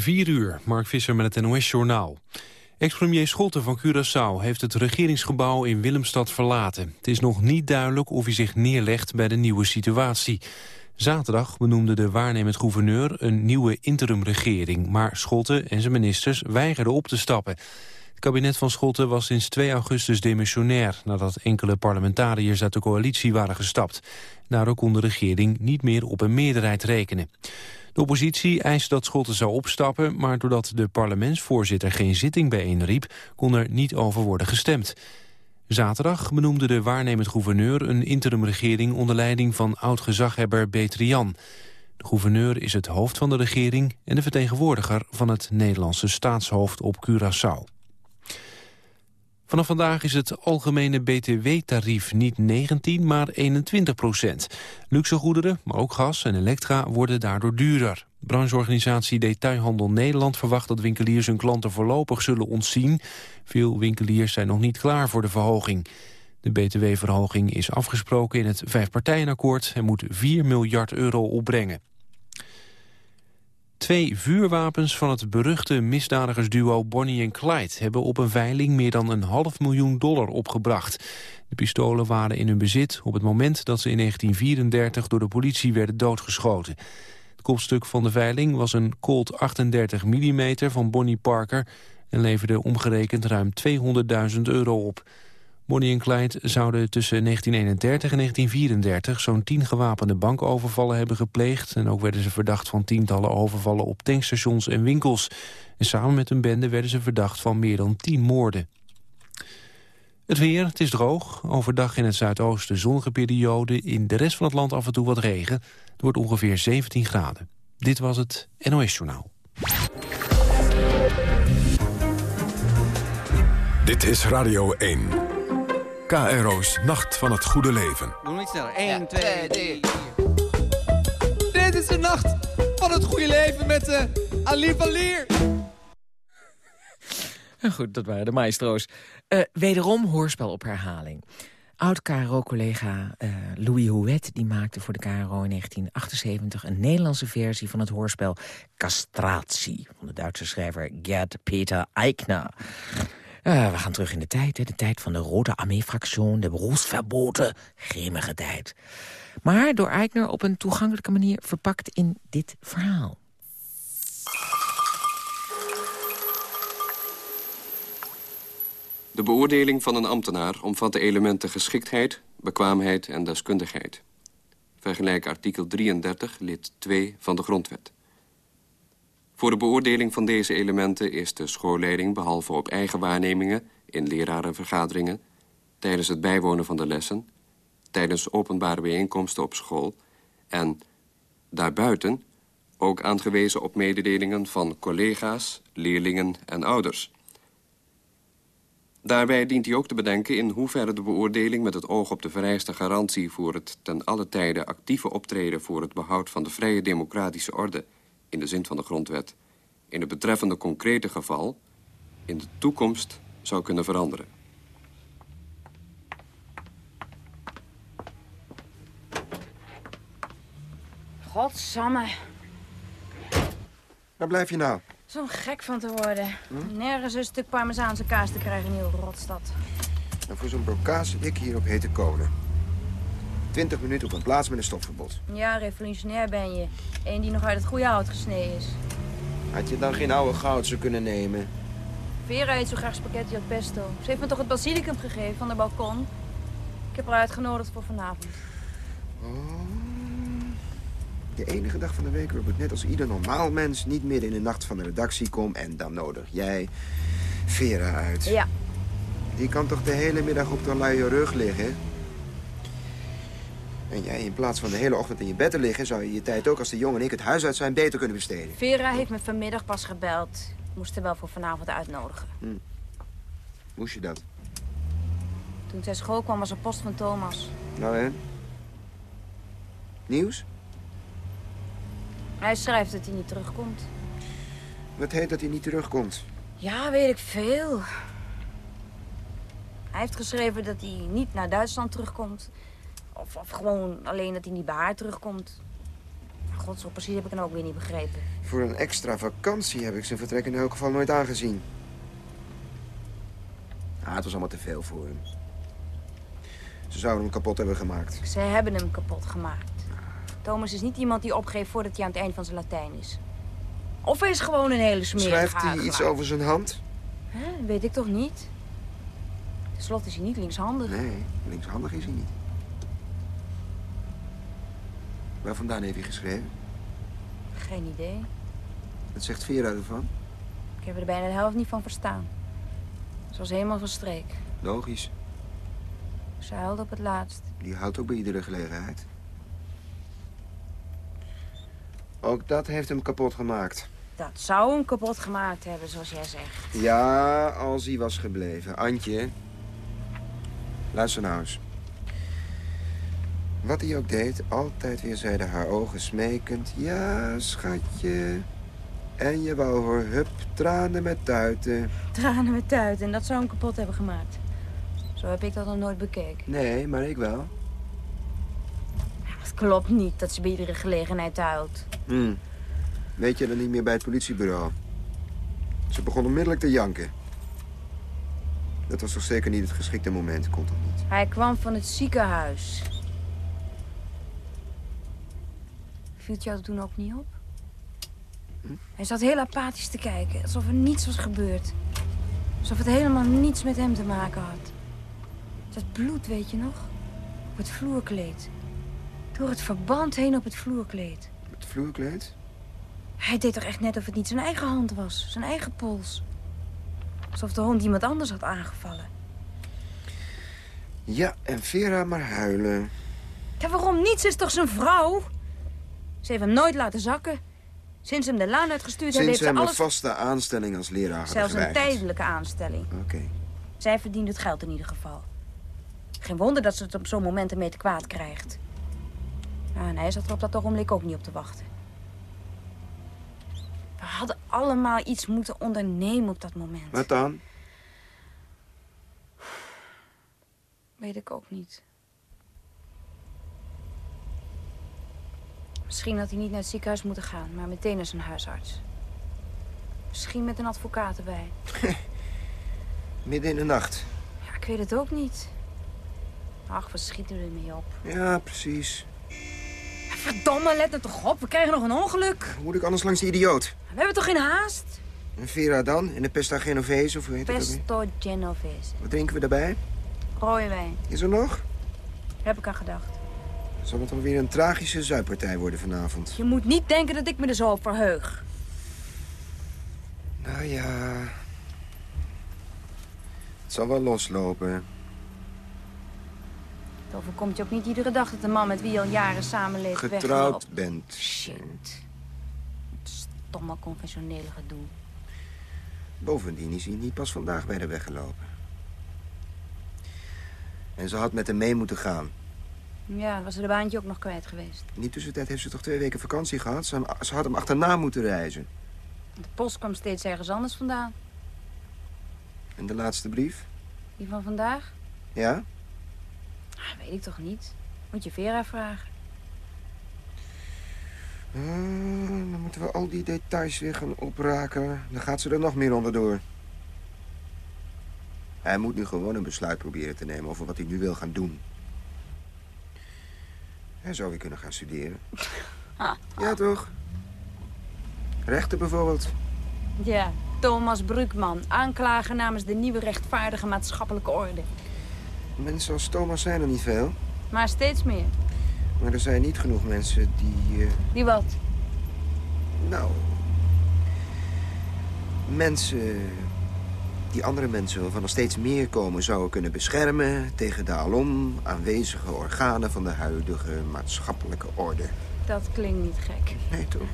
4 uur, Mark Visser met het NOS-journaal. Ex-premier Schotten van Curaçao heeft het regeringsgebouw in Willemstad verlaten. Het is nog niet duidelijk of hij zich neerlegt bij de nieuwe situatie. Zaterdag benoemde de waarnemend gouverneur een nieuwe interimregering... maar Schotten en zijn ministers weigerden op te stappen. Het kabinet van Schotten was sinds 2 augustus demissionair... nadat enkele parlementariërs uit de coalitie waren gestapt. Daardoor kon de regering niet meer op een meerderheid rekenen. De oppositie eist dat Schotten zou opstappen... maar doordat de parlementsvoorzitter geen zitting bijeenriep... kon er niet over worden gestemd. Zaterdag benoemde de waarnemend gouverneur een interimregering... onder leiding van oud-gezaghebber Betrian. De gouverneur is het hoofd van de regering... en de vertegenwoordiger van het Nederlandse staatshoofd op Curaçao. Vanaf vandaag is het algemene btw-tarief niet 19, maar 21 procent. Luxe goederen, maar ook gas en elektra worden daardoor duurder. Brancheorganisatie Detailhandel Nederland verwacht dat winkeliers hun klanten voorlopig zullen ontzien. Veel winkeliers zijn nog niet klaar voor de verhoging. De btw-verhoging is afgesproken in het vijfpartijenakkoord en moet 4 miljard euro opbrengen. Twee vuurwapens van het beruchte misdadigersduo Bonnie en Clyde... hebben op een veiling meer dan een half miljoen dollar opgebracht. De pistolen waren in hun bezit op het moment dat ze in 1934... door de politie werden doodgeschoten. Het kopstuk van de veiling was een Colt 38 mm van Bonnie Parker... en leverde omgerekend ruim 200.000 euro op... Bonnie en Clyde zouden tussen 1931 en 1934 zo'n tien gewapende bankovervallen hebben gepleegd. En ook werden ze verdacht van tientallen overvallen op tankstations en winkels. En samen met hun bende werden ze verdacht van meer dan tien moorden. Het weer, het is droog. Overdag in het zuidoosten zonnige periode. In de rest van het land af en toe wat regen. Het wordt ongeveer 17 graden. Dit was het NOS Journaal. Dit is Radio 1. KRO's Nacht van het Goede Leven. Doe niet sneller. 1, 2, 3, Dit is de Nacht van het Goede Leven met uh, Ali van Leer. Goed, dat waren de maestro's. Uh, wederom hoorspel op herhaling. Oud-KRO-collega uh, Louis Houet die maakte voor de KRO in 1978... een Nederlandse versie van het hoorspel Castratie... van de Duitse schrijver Gerd Peter Eichner. Uh, we gaan terug in de tijd, hè, de tijd van de Rode Armee-fractie, de beroepsverboden, grimmige tijd. Maar door Eichner op een toegankelijke manier verpakt in dit verhaal. De beoordeling van een ambtenaar omvat de elementen geschiktheid, bekwaamheid en deskundigheid. Vergelijk artikel 33, lid 2 van de Grondwet. Voor de beoordeling van deze elementen is de schoolleiding... behalve op eigen waarnemingen in lerarenvergaderingen... tijdens het bijwonen van de lessen... tijdens openbare bijeenkomsten op school... en daarbuiten ook aangewezen op mededelingen van collega's, leerlingen en ouders. Daarbij dient hij ook te bedenken in hoeverre de beoordeling met het oog op de vereiste garantie voor het ten alle tijde actieve optreden voor het behoud van de vrije democratische orde in de zin van de grondwet... in het betreffende concrete geval in de toekomst zou kunnen veranderen. Godsamme. Waar blijf je nou? Zo'n gek van te worden. Nergens een stuk parmezaanse kaas te krijgen in heel Rotstad. En voor zo'n brokaas zit ik hier op hete kolen. 20 minuten op een plaats met een stopverbod. Ja, revolutionair ben je. Eén die nog uit het goede hout gesneden is. Had je dan geen oude goudse kunnen nemen? Vera eet zo graag spaghetti al pesto. Ze heeft me toch het basilicum gegeven van de balkon? Ik heb haar uitgenodigd voor vanavond. Oh. De enige dag van de week waarop ik net als ieder normaal mens... niet midden in de nacht van de redactie kom... en dan nodig jij Vera uit. Ja. Die kan toch de hele middag op de luie rug liggen? En jij in plaats van de hele ochtend in je bed te liggen... zou je je tijd ook als de jongen en ik het huis uit zijn beter kunnen besteden. Vera heeft me vanmiddag pas gebeld. Ik moest er wel voor vanavond uitnodigen. Hm. Moest je dat? Toen zij school kwam was er post van Thomas. Nou hè? Nieuws? Hij schrijft dat hij niet terugkomt. Wat heet dat hij niet terugkomt? Ja, weet ik veel. Hij heeft geschreven dat hij niet naar Duitsland terugkomt. Of, of gewoon alleen dat hij niet bij haar terugkomt. God, zo precies heb ik hem ook weer niet begrepen. Voor een extra vakantie heb ik zijn vertrek in elk geval nooit aangezien. Ah, het was allemaal te veel voor hem. Ze zouden hem kapot hebben gemaakt. Ze hebben hem kapot gemaakt. Thomas is niet iemand die opgeeft voordat hij aan het eind van zijn Latijn is. Of hij is gewoon een hele smerige Schrijft hij iets over zijn hand? Weet ik toch niet? Ten slotte is hij niet linkshandig. Nee, linkshandig is hij niet. Waar vandaan heeft hij geschreven? Geen idee. Wat zegt Vera ervan? Ik heb er bijna de helft niet van verstaan. Ze was helemaal van streek. Logisch. Ze huilde op het laatst. Die houdt ook bij iedere gelegenheid. Ook dat heeft hem kapot gemaakt. Dat zou hem kapot gemaakt hebben, zoals jij zegt. Ja, als hij was gebleven. Antje, luister nou eens. Wat hij ook deed, altijd weer zeiden haar ogen smekend... Ja, schatje. En je wou voor hup, tranen met tuiten. Tranen met tuit en dat zou hem kapot hebben gemaakt. Zo heb ik dat nog nooit bekeken. Nee, maar ik wel. Het klopt niet dat ze bij iedere gelegenheid huilt. Hm. Weet je dan niet meer bij het politiebureau? Ze begon onmiddellijk te janken. Dat was toch zeker niet het geschikte moment, kon toch niet? Hij kwam van het ziekenhuis. Viel het jou toen ook niet op? Hij zat heel apathisch te kijken, alsof er niets was gebeurd. Alsof het helemaal niets met hem te maken had. Dat bloed, weet je nog? Op het vloerkleed. Door het verband heen op het vloerkleed. Het vloerkleed? Hij deed toch echt net of het niet zijn eigen hand was, zijn eigen pols. Alsof de hond iemand anders had aangevallen. Ja, en Vera maar huilen. Ja, waarom niet? Ze is toch zijn vrouw? Ze heeft hem nooit laten zakken. Sinds hem de laan uitgestuurd heeft, Sinds heeft ze hem een alles... vaste aanstelling als leraar Zelfs een tijdelijke aanstelling. Oké. Zij verdient het geld in ieder geval. Geen wonder dat ze het op zo'n moment ermee te kwaad krijgt. Ja, en hij zat er op dat ogenblik ook niet op te wachten. We hadden allemaal iets moeten ondernemen op dat moment. Wat dan? Weet ik ook niet. Misschien had hij niet naar het ziekenhuis moeten gaan, maar meteen naar zijn huisarts. Misschien met een advocaat erbij. Midden in de nacht. Ja, ik weet het ook niet. Ach, we schieten er mee op. Ja, precies. Verdomme, let er toch op. We krijgen nog een ongeluk. Hoe moet ik anders langs die idioot? We hebben toch geen haast? En Vera dan? In de Pesta Genovese, of hoe heet? Pesto Genovese. Wat drinken we daarbij? Rode wijn. Is er nog? Daar heb ik aan gedacht. Zal het dan weer een tragische zuippartij worden vanavond? Je moet niet denken dat ik me er zo op verheug. Nou ja... Het zal wel loslopen. Het overkomt je ook niet iedere dag dat de man met wie je al jaren samenleeft Getrouwd wegloopt. bent. Shit. Stomme conventionele gedoe. Bovendien is hij niet pas vandaag bij de weggelopen. En ze had met hem mee moeten gaan. Ja, was ze de baantje ook nog kwijt geweest. In die tussentijd heeft ze toch twee weken vakantie gehad? Ze, had hem achterna moeten reizen. De post kwam steeds ergens anders vandaan. En de laatste brief? Die van vandaag? Ja? Ah, weet ik toch niet. Moet je Vera vragen. Ah, dan moeten we al die details weer gaan opraken. Dan gaat ze er nog meer onderdoor. Hij moet nu gewoon een besluit proberen te nemen over wat hij nu wil gaan doen. Hij zou weer kunnen gaan studeren. Ja, toch? Rechten bijvoorbeeld. Ja, Thomas Brukman, aanklager namens de nieuwe rechtvaardige maatschappelijke orde. Mensen als Thomas zijn er niet veel. Maar steeds meer. Maar er zijn niet genoeg mensen die... eh, Die wat? nou... Mensen die andere mensen waarvan er steeds meer komen zouden kunnen beschermen... tegen de alom aanwezige organen van de huidige maatschappelijke orde. Dat klinkt niet gek. Nee, toch?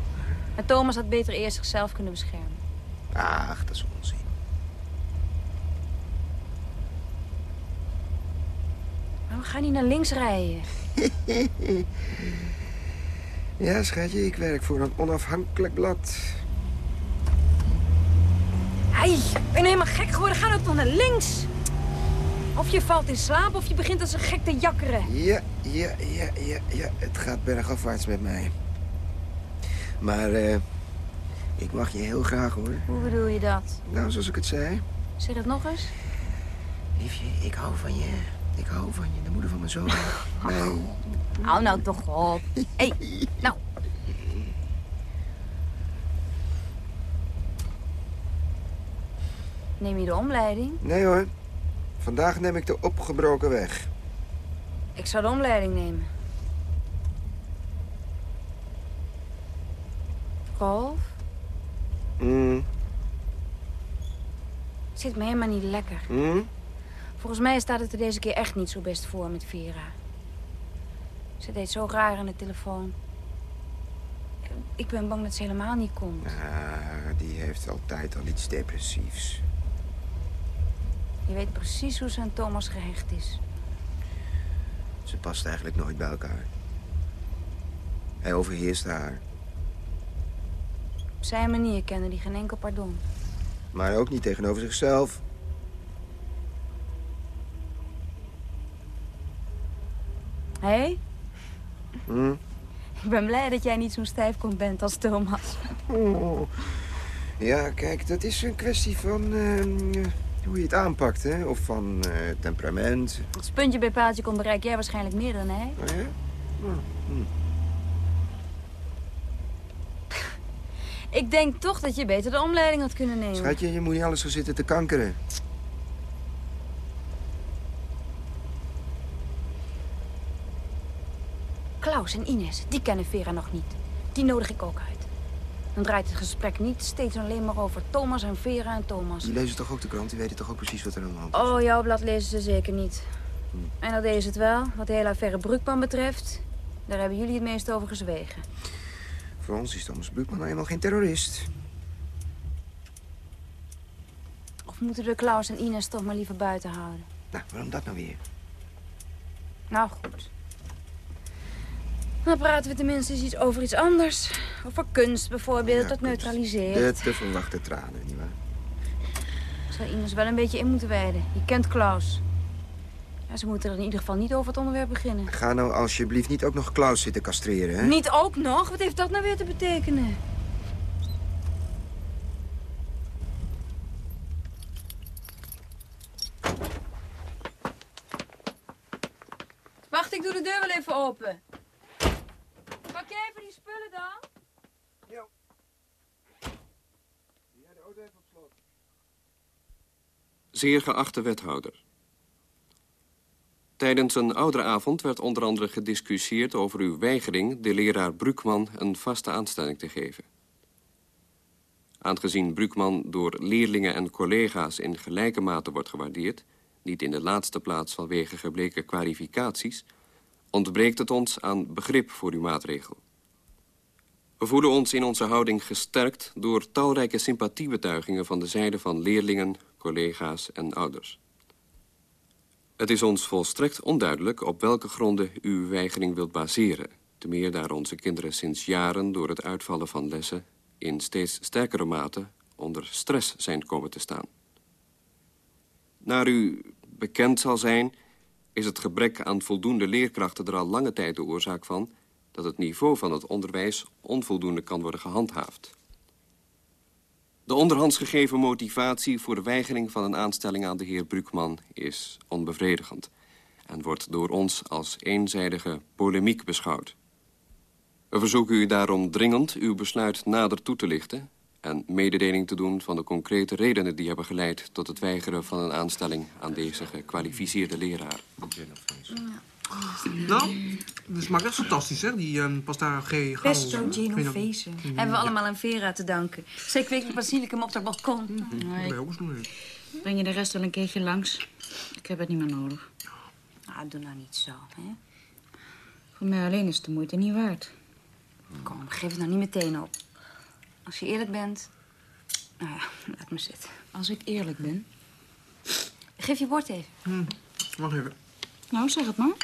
En Thomas had beter eerst zichzelf kunnen beschermen. Ach, dat is onzin. Maar we gaan niet naar links rijden. Ja, schatje, ik werk voor een onafhankelijk blad. Ik ben helemaal gek geworden. Ga nou toch naar links. Of je valt in slaap of je begint als een gek te jakkeren. Ja, ja, ja, ja, ja. Het gaat bergafwaarts met mij. Maar eh, ik mag je heel graag, hoor. Hoe bedoel je dat? Nou, zoals ik het zei. Zeg het nog eens. Liefje, ik hou van je. Ik hou van je, de moeder van mijn zoon. Nee. Hou nou toch op. Hé, hey, nou. Neem je de omleiding? Nee hoor. Vandaag neem ik de opgebroken weg. Ik zou de omleiding nemen. Rolf, Mm, het zit me helemaal niet lekker. mm. Volgens mij staat het er deze keer echt niet zo best voor met Vera. Ze deed zo raar aan de telefoon. Ik ben bang dat ze helemaal niet komt. Ah, die heeft altijd al iets depressiefs. Je weet precies hoe ze aan Thomas gehecht is. Ze past eigenlijk nooit bij elkaar. Hij overheerst haar. Op zijn manier kennen die geen enkel pardon. Maar ook niet tegenover zichzelf. Hé, hey, Hm? ik ben blij dat jij niet zo'n stijfkont bent als Thomas. Oh. Ja, kijk, dat is een kwestie van ehm, hoe je het aanpakt, hè? Of van eh, temperament. Als puntje bij paaltje komt, bereik jij waarschijnlijk meer dan hij. Oh, ja? Oh, hm. Ik denk toch dat je beter de omleiding had kunnen nemen. Schatje, je moet niet alles zo zitten te kankeren. Klaus en Ines, die kennen Vera nog niet. Die nodig ik ook uit. Dan draait het gesprek niet steeds alleen maar over Thomas en Vera en Thomas. Die lezen toch ook de krant? Die weten toch ook precies wat er aan de hand is? Oh, jouw blad lezen ze zeker niet. En dat ze het wel, wat de hele affaire Brukman betreft. Daar hebben jullie het meest over gezwegen. Voor ons is Thomas Brukman nou eenmaal geen terrorist. Of moeten we Klaus en Ines toch maar liever buiten houden? Nou, waarom dat nou weer? Nou, goed. Dan praten we tenminste eens iets over iets anders. Over kunst bijvoorbeeld, Ja, dat kunst. neutraliseert. De te verwachte tranen, nietwaar? Zou Ines wel een beetje in moeten wijden. Je kent Klaus. Ja, ze moeten er in ieder geval niet over het onderwerp beginnen. Ga nou alsjeblieft niet ook nog Klaus zitten castreren, hè? Niet ook nog? Wat heeft dat nou weer te betekenen? Wacht, ik doe de deur wel even open. Jij even die spullen dan? Zeer geachte wethouder. Tijdens een ouderavond werd onder andere gediscussieerd over uw weigering de leraar Brukman een vaste aanstelling te geven. Aangezien Brukman door leerlingen en collega's in gelijke mate wordt gewaardeerd, niet in de laatste plaats vanwege gebleken kwalificaties, ontbreekt het ons aan begrip voor uw maatregel. We voelen ons in onze houding gesterkt door talrijke sympathiebetuigingen van de zijde van leerlingen, collega's en ouders. Het is ons volstrekt onduidelijk op welke gronden u uw weigering wilt baseren. Te meer daar onze kinderen sinds jaren door het uitvallen van lessen in steeds sterkere mate onder stress zijn komen te staan. Naar u bekend zal zijn, is het gebrek aan voldoende leerkrachten er al lange tijd de oorzaak van dat het niveau van het onderwijs onvoldoende kan worden gehandhaafd. De onderhands gegeven motivatie voor de weigering van een aanstelling aan de heer Brukman is onbevredigend en wordt door ons als eenzijdige polemiek beschouwd. We verzoeken u daarom dringend uw besluit nader toe te lichten en mededeling te doen van de concrete redenen die hebben geleid tot het weigeren van een aanstelling aan deze gekwalificeerde leraar. Nou, de smaakt echt fantastisch, hè? Die uh, pasta G. Pesto. Genovese. Hebben we allemaal aan Vera te danken. Zij kweekt met basilicum op het balkon. Nee. ook eens doen, hè. Breng je de rest wel een keertje langs? Ik heb het niet meer nodig. Nou, doe nou niet zo, hè. Voor mij alleen is het de moeite niet waard. Kom, geef het nou niet meteen op. Als je eerlijk bent... Nou ja, laat me zitten. Als ik eerlijk ben. Geef je bord even. Hm, wacht even. Nou, zeg het maar.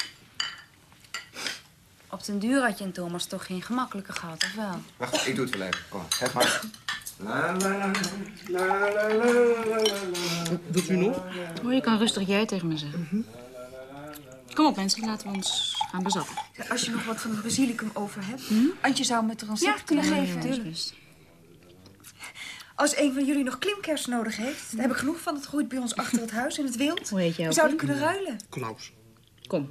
Op den duur had je en Thomas toch geen gemakkelijke gehad, of wel? Wacht, ik doe het wel even. Kom, heb maar. La, la, la, la, la, la, la, la. Wilt u nog? Hoor, je kan rustig jij tegen me zeggen. Kom op, mensen, laten we ons Gaan we zappen. Als je nog wat van het basilicum over hebt. Antje zou me het een recept kunnen geven. Natuurlijk. Als een van jullie nog klimkers nodig heeft, dan heb ik genoeg van. Het groeit bij ons achter het huis in het wild. Hoe heet jij We zouden kunnen ruilen. Klaus. Kom.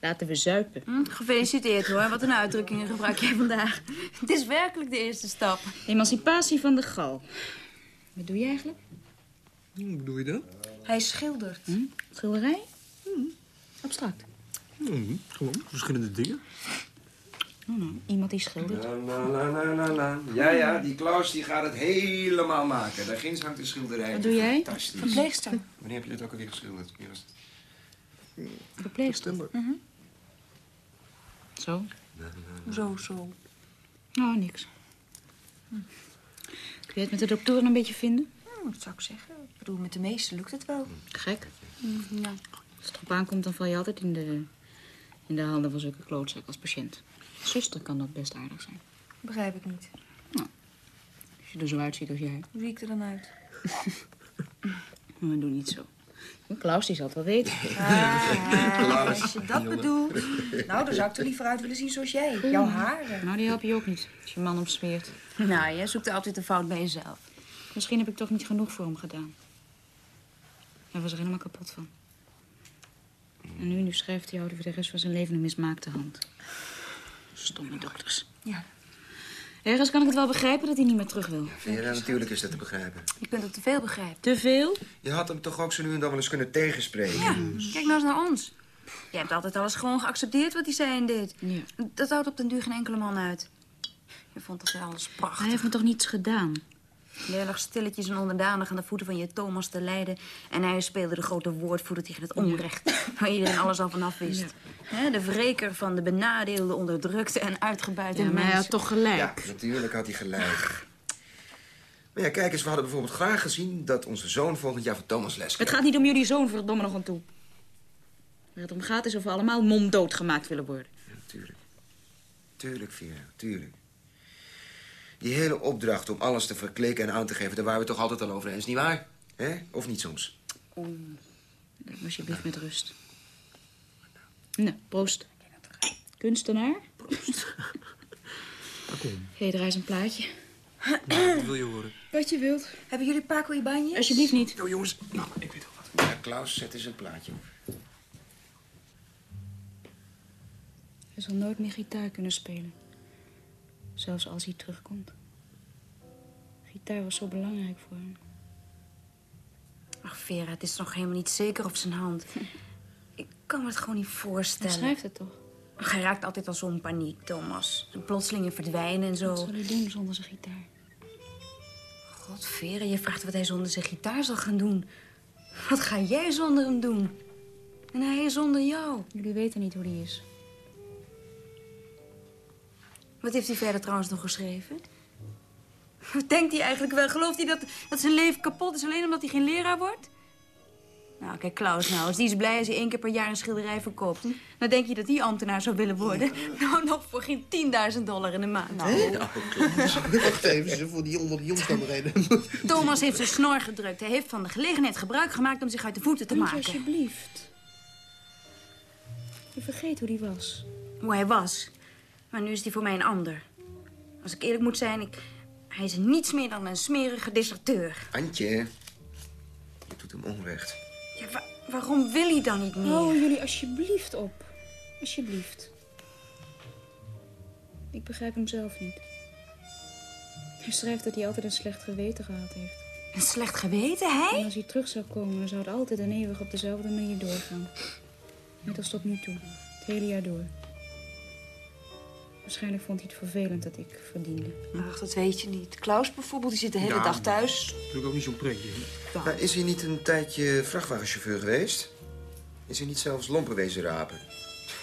Laten we zuipen. Hm, gefeliciteerd hoor, wat een uitdrukkingen gebruik jij vandaag. Het is werkelijk de eerste stap. Emancipatie van de gal. Wat doe je eigenlijk? Hoe bedoel je dat? Hij schildert. Hm? Schilderij? Abstract. Hmm, gewoon verschillende dingen. Oh, nou, iemand die schildert. La, la, la, la, la, la. Ja, ja, die Klaus die gaat het helemaal maken. Daar ginds hangt de schilderij. Wat doe jij? Fantastisch. Verpleegster. Wanneer heb je dit ook alweer geschilderd? Wanneer was het? Verpleegster. Zo? Zo, zo. Nou, niks. Kun je het met de doktoren een beetje vinden? Hm, dat zou ik zeggen. Ik bedoel, met de meesten lukt het wel. Gek. Ja. Als het erop aankomt, dan val je altijd in de, in de handen van zulke klootzak als patiënt. Zuster kan dat best aardig zijn. Begrijp ik niet. Als je er zo uitziet als jij. Hoe zie ik er dan uit? Maar doe niet zo. Klaus, die zal het wel weten. Ah, als je dat bedoelt. Nou, dan zou ik er liever uit willen zien zoals jij. Jouw haren. Nou, die help je ook niet. Als je man omsmeert. Nou, jij zoekt altijd een fout bij jezelf. Misschien heb ik toch niet genoeg voor hem gedaan. Hij was er helemaal kapot van. En nu, nu schrijft hij houden voor de rest van zijn leven een mismaakte hand. Stomme dokters. Ja. Ergens kan ik het wel begrijpen dat hij niet meer terug wil. Ja, natuurlijk is dat te begrijpen. Je kunt ook te veel begrijpen. Te veel? Je had hem toch ook zo nu en dan wel eens kunnen tegenspreken? Ja, kijk nou eens naar ons. Je hebt altijd alles gewoon geaccepteerd wat hij zei en deed. Ja. Dat houdt op den duur geen enkele man uit. Je vond toch wel alles prachtig. Hij heeft me toch niets gedaan? Jij lag stilletjes en onderdanig aan de voeten van je Thomas te lijden. En hij speelde de grote woordvoerder tegen het onrecht. Waar iedereen alles al vanaf wist. Hè, de wreker van de benadeelde, onderdrukte en uitgebuite Ja, maar hij mensen. had toch gelijk. Ja, natuurlijk had hij gelijk. Maar ja, kijk eens, we hadden bijvoorbeeld graag gezien... dat onze zoon volgend jaar van Thomas les Het krijgt. gaat niet om jullie zoon, verdomme nog aan toe. Waar het om gaat is of we allemaal monddood gemaakt willen worden. Ja, tuurlijk. Tuurlijk, Vera, tuurlijk. Die hele opdracht om alles te verkleken en aan te geven... daar waren we toch altijd al over eens, nietwaar? Hè? Of niet soms? Me alsjeblieft met rust. Nou, proost. Kunstenaar? Proost. Hé, er is een plaatje. Wat wil je horen? Wat je wilt. Hebben jullie Paco Ibanez? Alsjeblieft niet. Oh, jongens. Nou, ik weet al wat. Ja, Klaus, zet eens een plaatje op. Hij zal nooit meer gitaar kunnen spelen. Zelfs als hij terugkomt. Gitaar was zo belangrijk voor hem. Ach, Vera, het is nog helemaal niet zeker op zijn hand. Ik kan me het gewoon niet Hij voorstellen. schrijft het toch? Hij raakt altijd al zo'n paniek, Thomas. En plotseling verdwijnen en zo. Wat zal hij doen zonder zijn gitaar? God, Vera, je vraagt wat hij zonder zijn gitaar zal gaan doen. Wat ga jij zonder hem doen? En hij zonder jou. Jullie weten niet hoe die is. Wat heeft hij verder trouwens nog geschreven? Wat denkt hij eigenlijk wel? Gelooft hij dat, dat zijn leven kapot is alleen omdat hij geen leraar wordt? Nou, kijk, Klaus nou, als die is blij als hij één keer per jaar een schilderij verkoopt. Dan denk je dat die ambtenaar zou willen worden. Nou, nog voor geen 10.000 dollar in de maand. Nou, Wacht even, ze voor die onder de reden. Thomas heeft zijn snor gedrukt. Hij heeft van de gelegenheid gebruik gemaakt om zich uit de voeten te Antje, maken. alsjeblieft. Je vergeet hoe die was. Hoe hij was. Maar nu is hij voor mij een ander. Als ik eerlijk moet zijn, ik... hij is niets meer dan een smerige deserteur. Antje, je doet hem onrecht. Ja, wa- waarom wil hij dan niet meer? Hou jullie alsjeblieft op. Alsjeblieft. Ik begrijp hem zelf niet. Hij schrijft dat hij altijd een slecht geweten gehad heeft. Een slecht geweten, hij? En als hij terug zou komen, dan zou het altijd en eeuwig op dezelfde manier doorgaan. Net als tot nu toe. Het hele jaar door. Waarschijnlijk vond hij het vervelend dat ik verdiende. Ach, dat weet je niet. Klaus bijvoorbeeld, die zit de hele Ja, dag thuis. Dat is natuurlijk ook niet zo'n pretje. Maar is hij niet een tijdje vrachtwagenchauffeur geweest? Is hij niet zelfs lompen wezen rapen?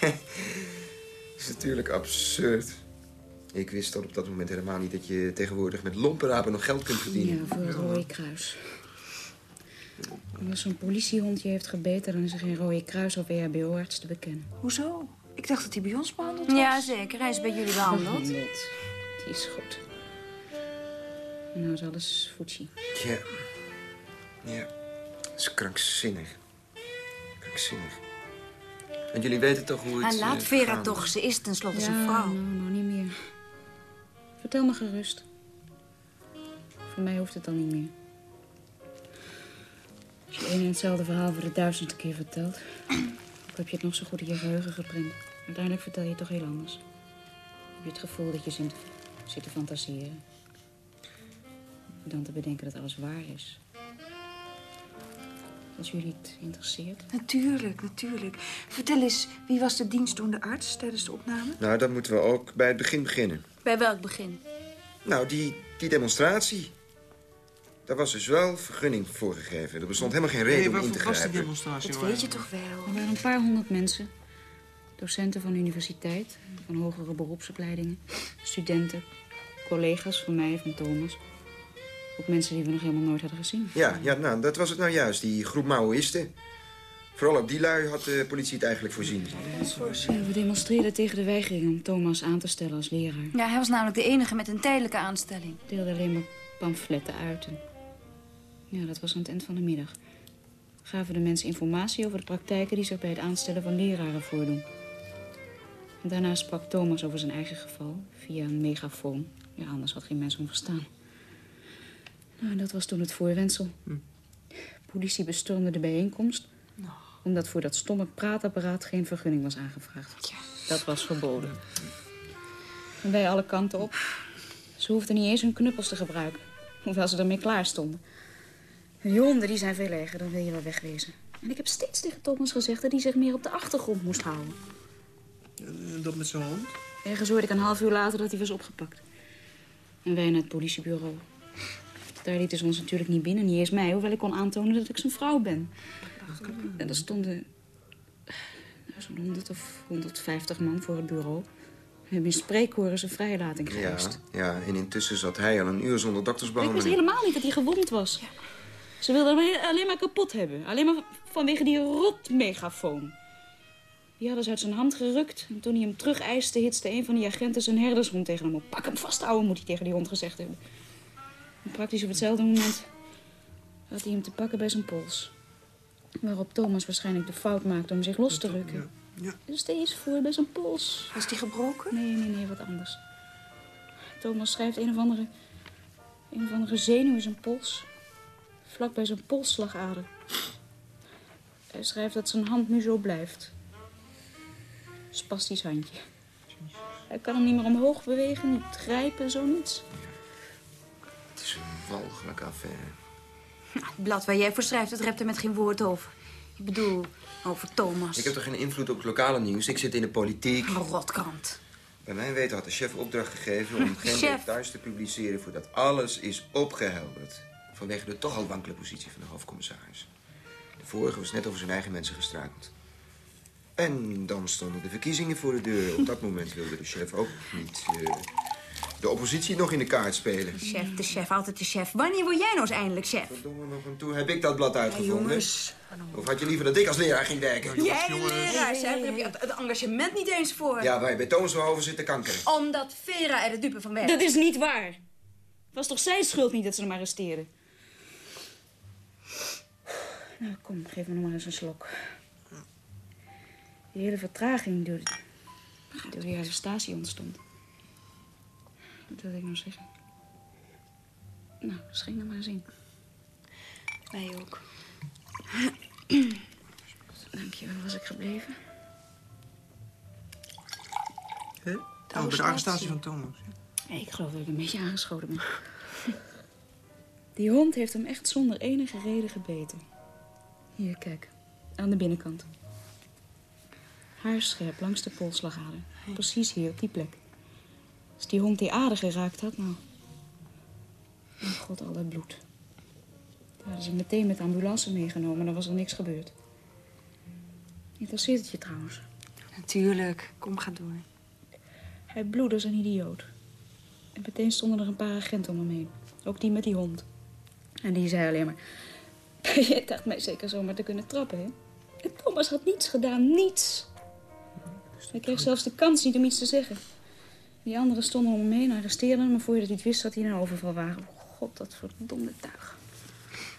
is natuurlijk absurd. Ik wist tot op dat moment helemaal niet dat je tegenwoordig met lompenrapen nog geld kunt verdienen. Ja, voor het Rode Kruis. En als zo'n politiehond je heeft gebeten, dan is er geen Rode Kruis of EHBO-arts te bekennen. Hoezo? Ik dacht dat hij bij ons behandeld was. Ja, zeker. Hij is bij jullie behandeld. Die is goed. Nou is alles voetsie. Ja. Ja. Dat is krankzinnig. Krankzinnig. Want jullie weten toch hoe het... En laat eh, Vera toch, ze is tenslotte zijn Ja, vrouw. nou, nou, niet meer. Vertel me gerust. Voor mij hoeft het dan niet meer. Als je één en hetzelfde verhaal voor de duizendste keer vertelt... heb je het nog zo goed in je geheugen geprint. Uiteindelijk vertel je het toch heel anders. Heb je het gevoel dat je zit, zit te fantaseren. Dan te bedenken dat alles waar is. Als jullie het interesseert. Natuurlijk, natuurlijk. Vertel eens, wie was de dienstdoende arts tijdens de opname? Nou, dan moeten we ook bij het begin beginnen. Bij welk begin? Nou, die, die demonstratie. Daar was dus wel vergunning voor gegeven. Er bestond helemaal geen reden om in te grijpen. demonstratie? Dat weet je toch wel? Er waren een paar honderd mensen. Docenten van de universiteit, van hogere beroepsopleidingen, studenten, collega's van mij, van Thomas. Ook mensen die we nog helemaal nooit hadden gezien. Ja, ja nou, dat was het nou juist. Die groep Maoïsten. Vooral op die lui had de politie het eigenlijk voorzien. Ja, we demonstreerden tegen de weigering om Thomas aan te stellen als leraar. Ja, hij was namelijk de enige met een tijdelijke aanstelling. Deelde alleen maar pamfletten uit. En... Ja, dat was aan het eind van de middag. Gaven de mensen informatie over de praktijken die zich bij het aanstellen van leraren voordoen. En daarna sprak Thomas over zijn eigen geval via een megafoon. Ja, anders had geen mens hem verstaan. Nou, en dat was toen het voorwendsel. Politie bestormde de bijeenkomst. Omdat voor dat stomme praatapparaat geen vergunning was aangevraagd. Dat was verboden. En wij alle kanten op. Ze hoefden niet eens hun knuppels te gebruiken. Hoewel ze ermee klaar stonden. Die honden die zijn veel erger, dan wil je wel wegwezen. En ik heb steeds tegen Thomas gezegd dat hij zich meer op de achtergrond moest houden. Eh, Dat met zijn hond? Ergens hoorde ik een half uur later dat hij was opgepakt. En wij naar het politiebureau. Daar lieten ze ons natuurlijk niet binnen, niet eens mij, hoewel ik kon aantonen dat ik zijn vrouw ben. En er stonden nou, zo'n 100 of 150 man voor het bureau. We hebben in spreekkoren zijn vrijlating Ja, geëist. ja, en intussen zat hij al een uur zonder Ik wist doktersbehandeling. helemaal niet dat hij gewond was. Ze wilden hem alleen maar kapot hebben. Alleen maar vanwege die rot-megafoon. Die hadden ze uit zijn hand gerukt. En toen hij hem terug eiste, hitste een van die agenten zijn herdershond tegen hem op. Pak hem vast, ouwe, moet hij tegen die hond gezegd hebben. En praktisch op hetzelfde moment had hij hem te pakken bij zijn pols. Waarop Thomas waarschijnlijk de fout maakte om zich los te rukken. Ja. Dus steeds voor bij zijn pols. Was die gebroken? Nee, nee, nee, wat anders. Thomas schrijft een of andere, een of andere zenuw in zijn pols. Vlak bij zijn polsslagader. Hij schrijft dat zijn hand nu zo blijft. Spastisch handje. Hij kan hem niet meer omhoog bewegen, niet grijpen, zo niets. Het is een walgelijke affaire. Nou, het blad waar jij voor schrijft, het rept er met geen woord over. Ik bedoel, over Thomas. Ik heb toch geen invloed op het lokale nieuws? Ik zit in de politiek. Een rotkrant. Bij mijn weten had de chef opdracht gegeven om geen details te publiceren... voordat alles is opgehelderd. Vanwege de toch al wankele positie van de hoofdcommissaris. De vorige was net over zijn eigen mensen gestruikeld. En dan stonden de verkiezingen voor de deur. Op dat moment wilde de chef ook niet eh, de oppositie nog in de kaart spelen. De chef, de chef, altijd de chef. Wanneer word jij nou eens eindelijk chef? Verdomme nog, en toen heb ik dat blad uitgevonden. Of had je liever dat ik als leraar ging werken? Jij de leraar, chef, daar heb je het, het engagement niet eens voor. Ja, waar je bij Thomas wel over zit te kankeren. Omdat Vera er de dupe van werd. Dat is niet waar. Het was toch zijn schuld niet dat ze hem arresteerden? Nou, kom, geef me nog maar eens een slok. Die hele vertraging door, de- door die arrestatie ontstond. Wat wil ik nou zeggen? Nou, schenk er maar eens in. Wij ook. Dank je, waar was ik gebleven? Hè? Oh, bij de arrestatie van Thomas. Nee, ik geloof dat ik een beetje aangeschoten ben. Die hond heeft hem echt zonder enige reden gebeten. Hier, kijk. Aan de binnenkant. Haarscherp langs de polsslagader. Precies hier, op die plek. Als die hond die ader geraakt had, nou... Oh god, al dat bloed. Daar hadden ze meteen met ambulance meegenomen. Dan was er niks gebeurd. Interesseert het je trouwens? Natuurlijk. Kom, ga door. Hij bloedde als een idioot. En meteen stonden er een paar agenten om hem heen. Ook die met die hond. En die zei alleen maar... Je dacht mij zeker zomaar te kunnen trappen, hè? En Thomas had niets gedaan, niets. Hij kreeg zelfs de kans niet om iets te zeggen. Die anderen stonden om hem heen, arresteerden hem... maar voor je dat hij het wist zat hij in een overvalwagen. Oh, God, dat verdomde tuig.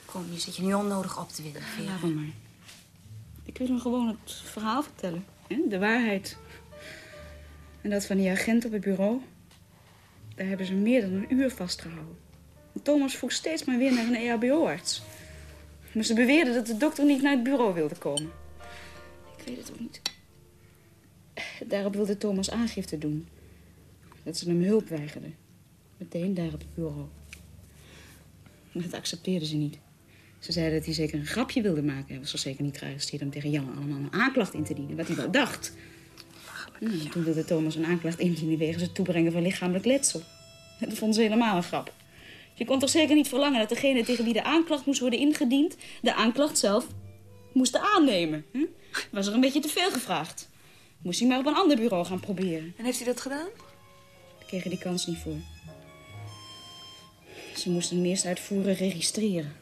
Kom, je zit je nu onnodig op te winnen, Vera. Hem maar. Ik wil hem gewoon het verhaal vertellen. Hè? De waarheid. En dat van die agent op het bureau... daar hebben ze meer dan een uur vastgehouden. En Thomas vroeg steeds maar weer naar een EHBO-arts. Maar ze beweerden dat de dokter niet naar het bureau wilde komen. Ik weet het ook niet. Daarop wilde Thomas aangifte doen. Dat ze hem hulp weigerden. Meteen daar op het bureau. Maar dat accepteerden ze niet. Ze zeiden dat hij zeker een grapje wilde maken. Hij was toch zeker niet gearresteerd om tegen Jan allemaal een aanklacht in te dienen. Wat hij wel dacht. Nou, toen wilde Thomas een aanklacht indienen wegens het toebrengen van lichamelijk letsel. En dat vonden ze helemaal een grap. Je kon toch zeker niet verlangen dat degene tegen wie de aanklacht moest worden ingediend... de aanklacht zelf moest aannemen. Hm? Was er een beetje te veel gevraagd. Moest hij maar op een ander bureau gaan proberen. En heeft hij dat gedaan? Daar kregen die kans niet voor. Ze moesten hem eerst uitvoeren registreren.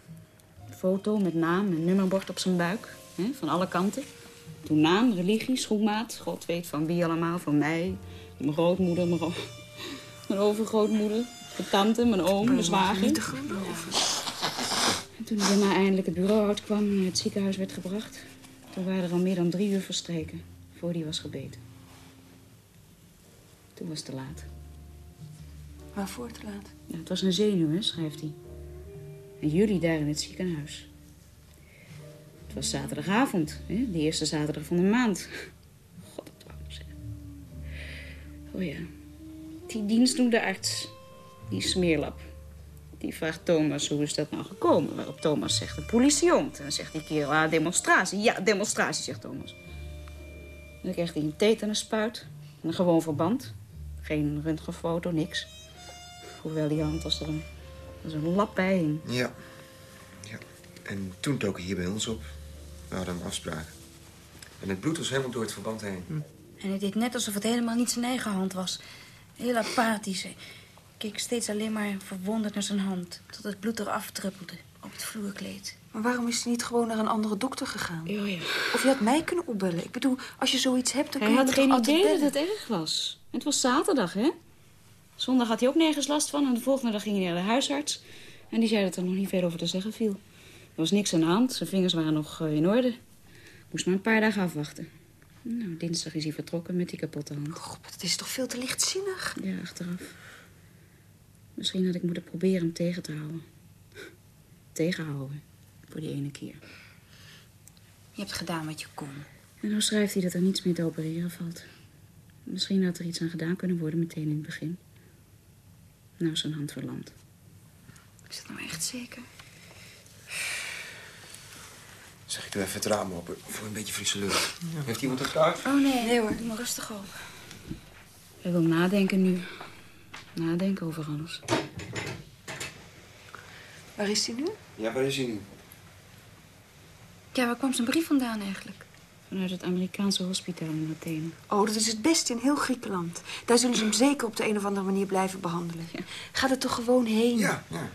Foto met naam en nummerbord op zijn buik. Hè, van alle kanten. Toen naam, religie, schoenmaat. God weet van wie allemaal. Van mij, mijn grootmoeder, mijn, mijn overgrootmoeder. Mijn tante, mijn oom, mijn zwager. En toen hij daarna eindelijk het bureau uitkwam en naar het ziekenhuis werd gebracht... toen waren er al meer dan drie uur verstreken voor hij was gebeten. Toen was het te laat. Waarvoor te laat? Ja, het was een zenuw, hè, schrijft hij. En jullie daar in het ziekenhuis. Het was zaterdagavond, hè, de eerste zaterdag van de maand. God, dat wou ik zeggen. Oh ja, die dienstdoende arts, die smeerlap. Die vraagt Thomas hoe is dat nou gekomen. Waarop Thomas zegt een politiehond. En dan zegt die kerel, ah, demonstratie. Ja, demonstratie, zegt Thomas. En dan krijgt hij een tetanuspuit. En een gewoon verband. Geen röntgenfoto, niks. Hoewel die hand als er een, als een lap bij hing. Ja. ja. En toen dook hij hier bij ons op. We hadden een afspraak. En het bloed was helemaal door het verband heen. En hij deed net alsof het helemaal niet zijn eigen hand was. Heel apathisch. Hij keek steeds alleen maar verwonderd naar zijn hand. Tot het bloed eraf druppelde op het vloerkleed. Maar waarom is hij niet gewoon naar een andere dokter gegaan? Ja, ja. Of je had mij kunnen opbellen. Ik bedoel, als je zoiets hebt, dan Hij kun je had me geen idee dat het erg was. Het was zaterdag, hè? Zondag had hij ook nergens last van. En de volgende dag ging hij naar de huisarts. En die zei dat er nog niet veel over te zeggen viel. Er was niks aan de hand. Zijn vingers waren nog eh, in orde. Moest maar een paar dagen afwachten. Nou, dinsdag is hij vertrokken met die kapotte hand. God, dat is toch veel te lichtzinnig? Ja, achteraf. Misschien had ik moeten proberen hem tegen te houden. Tegenhouden. Voor die ene keer. Je hebt gedaan wat je kon. En nou schrijft hij dat er niets meer te opereren valt. Misschien had er iets aan gedaan kunnen worden meteen in het begin. Nou is zijn hand verlamd. Is dat nou echt zeker? Zeg, ik doe even het raam open voor een beetje frisse lucht. Heeft iemand een kaart? Oh nee, nee hoor, doe maar rustig op. Hij wil nadenken nu. Nadenken over alles. Waar is hij nu? Ja, waar is hij nu? Ja, waar kwam zijn brief vandaan eigenlijk? Vanuit het Amerikaanse hospitaal in Athene. Oh, dat is het beste in heel Griekenland. Daar zullen ze hem zeker op de een of andere manier blijven behandelen. Ga er toch gewoon heen? Ja, ja.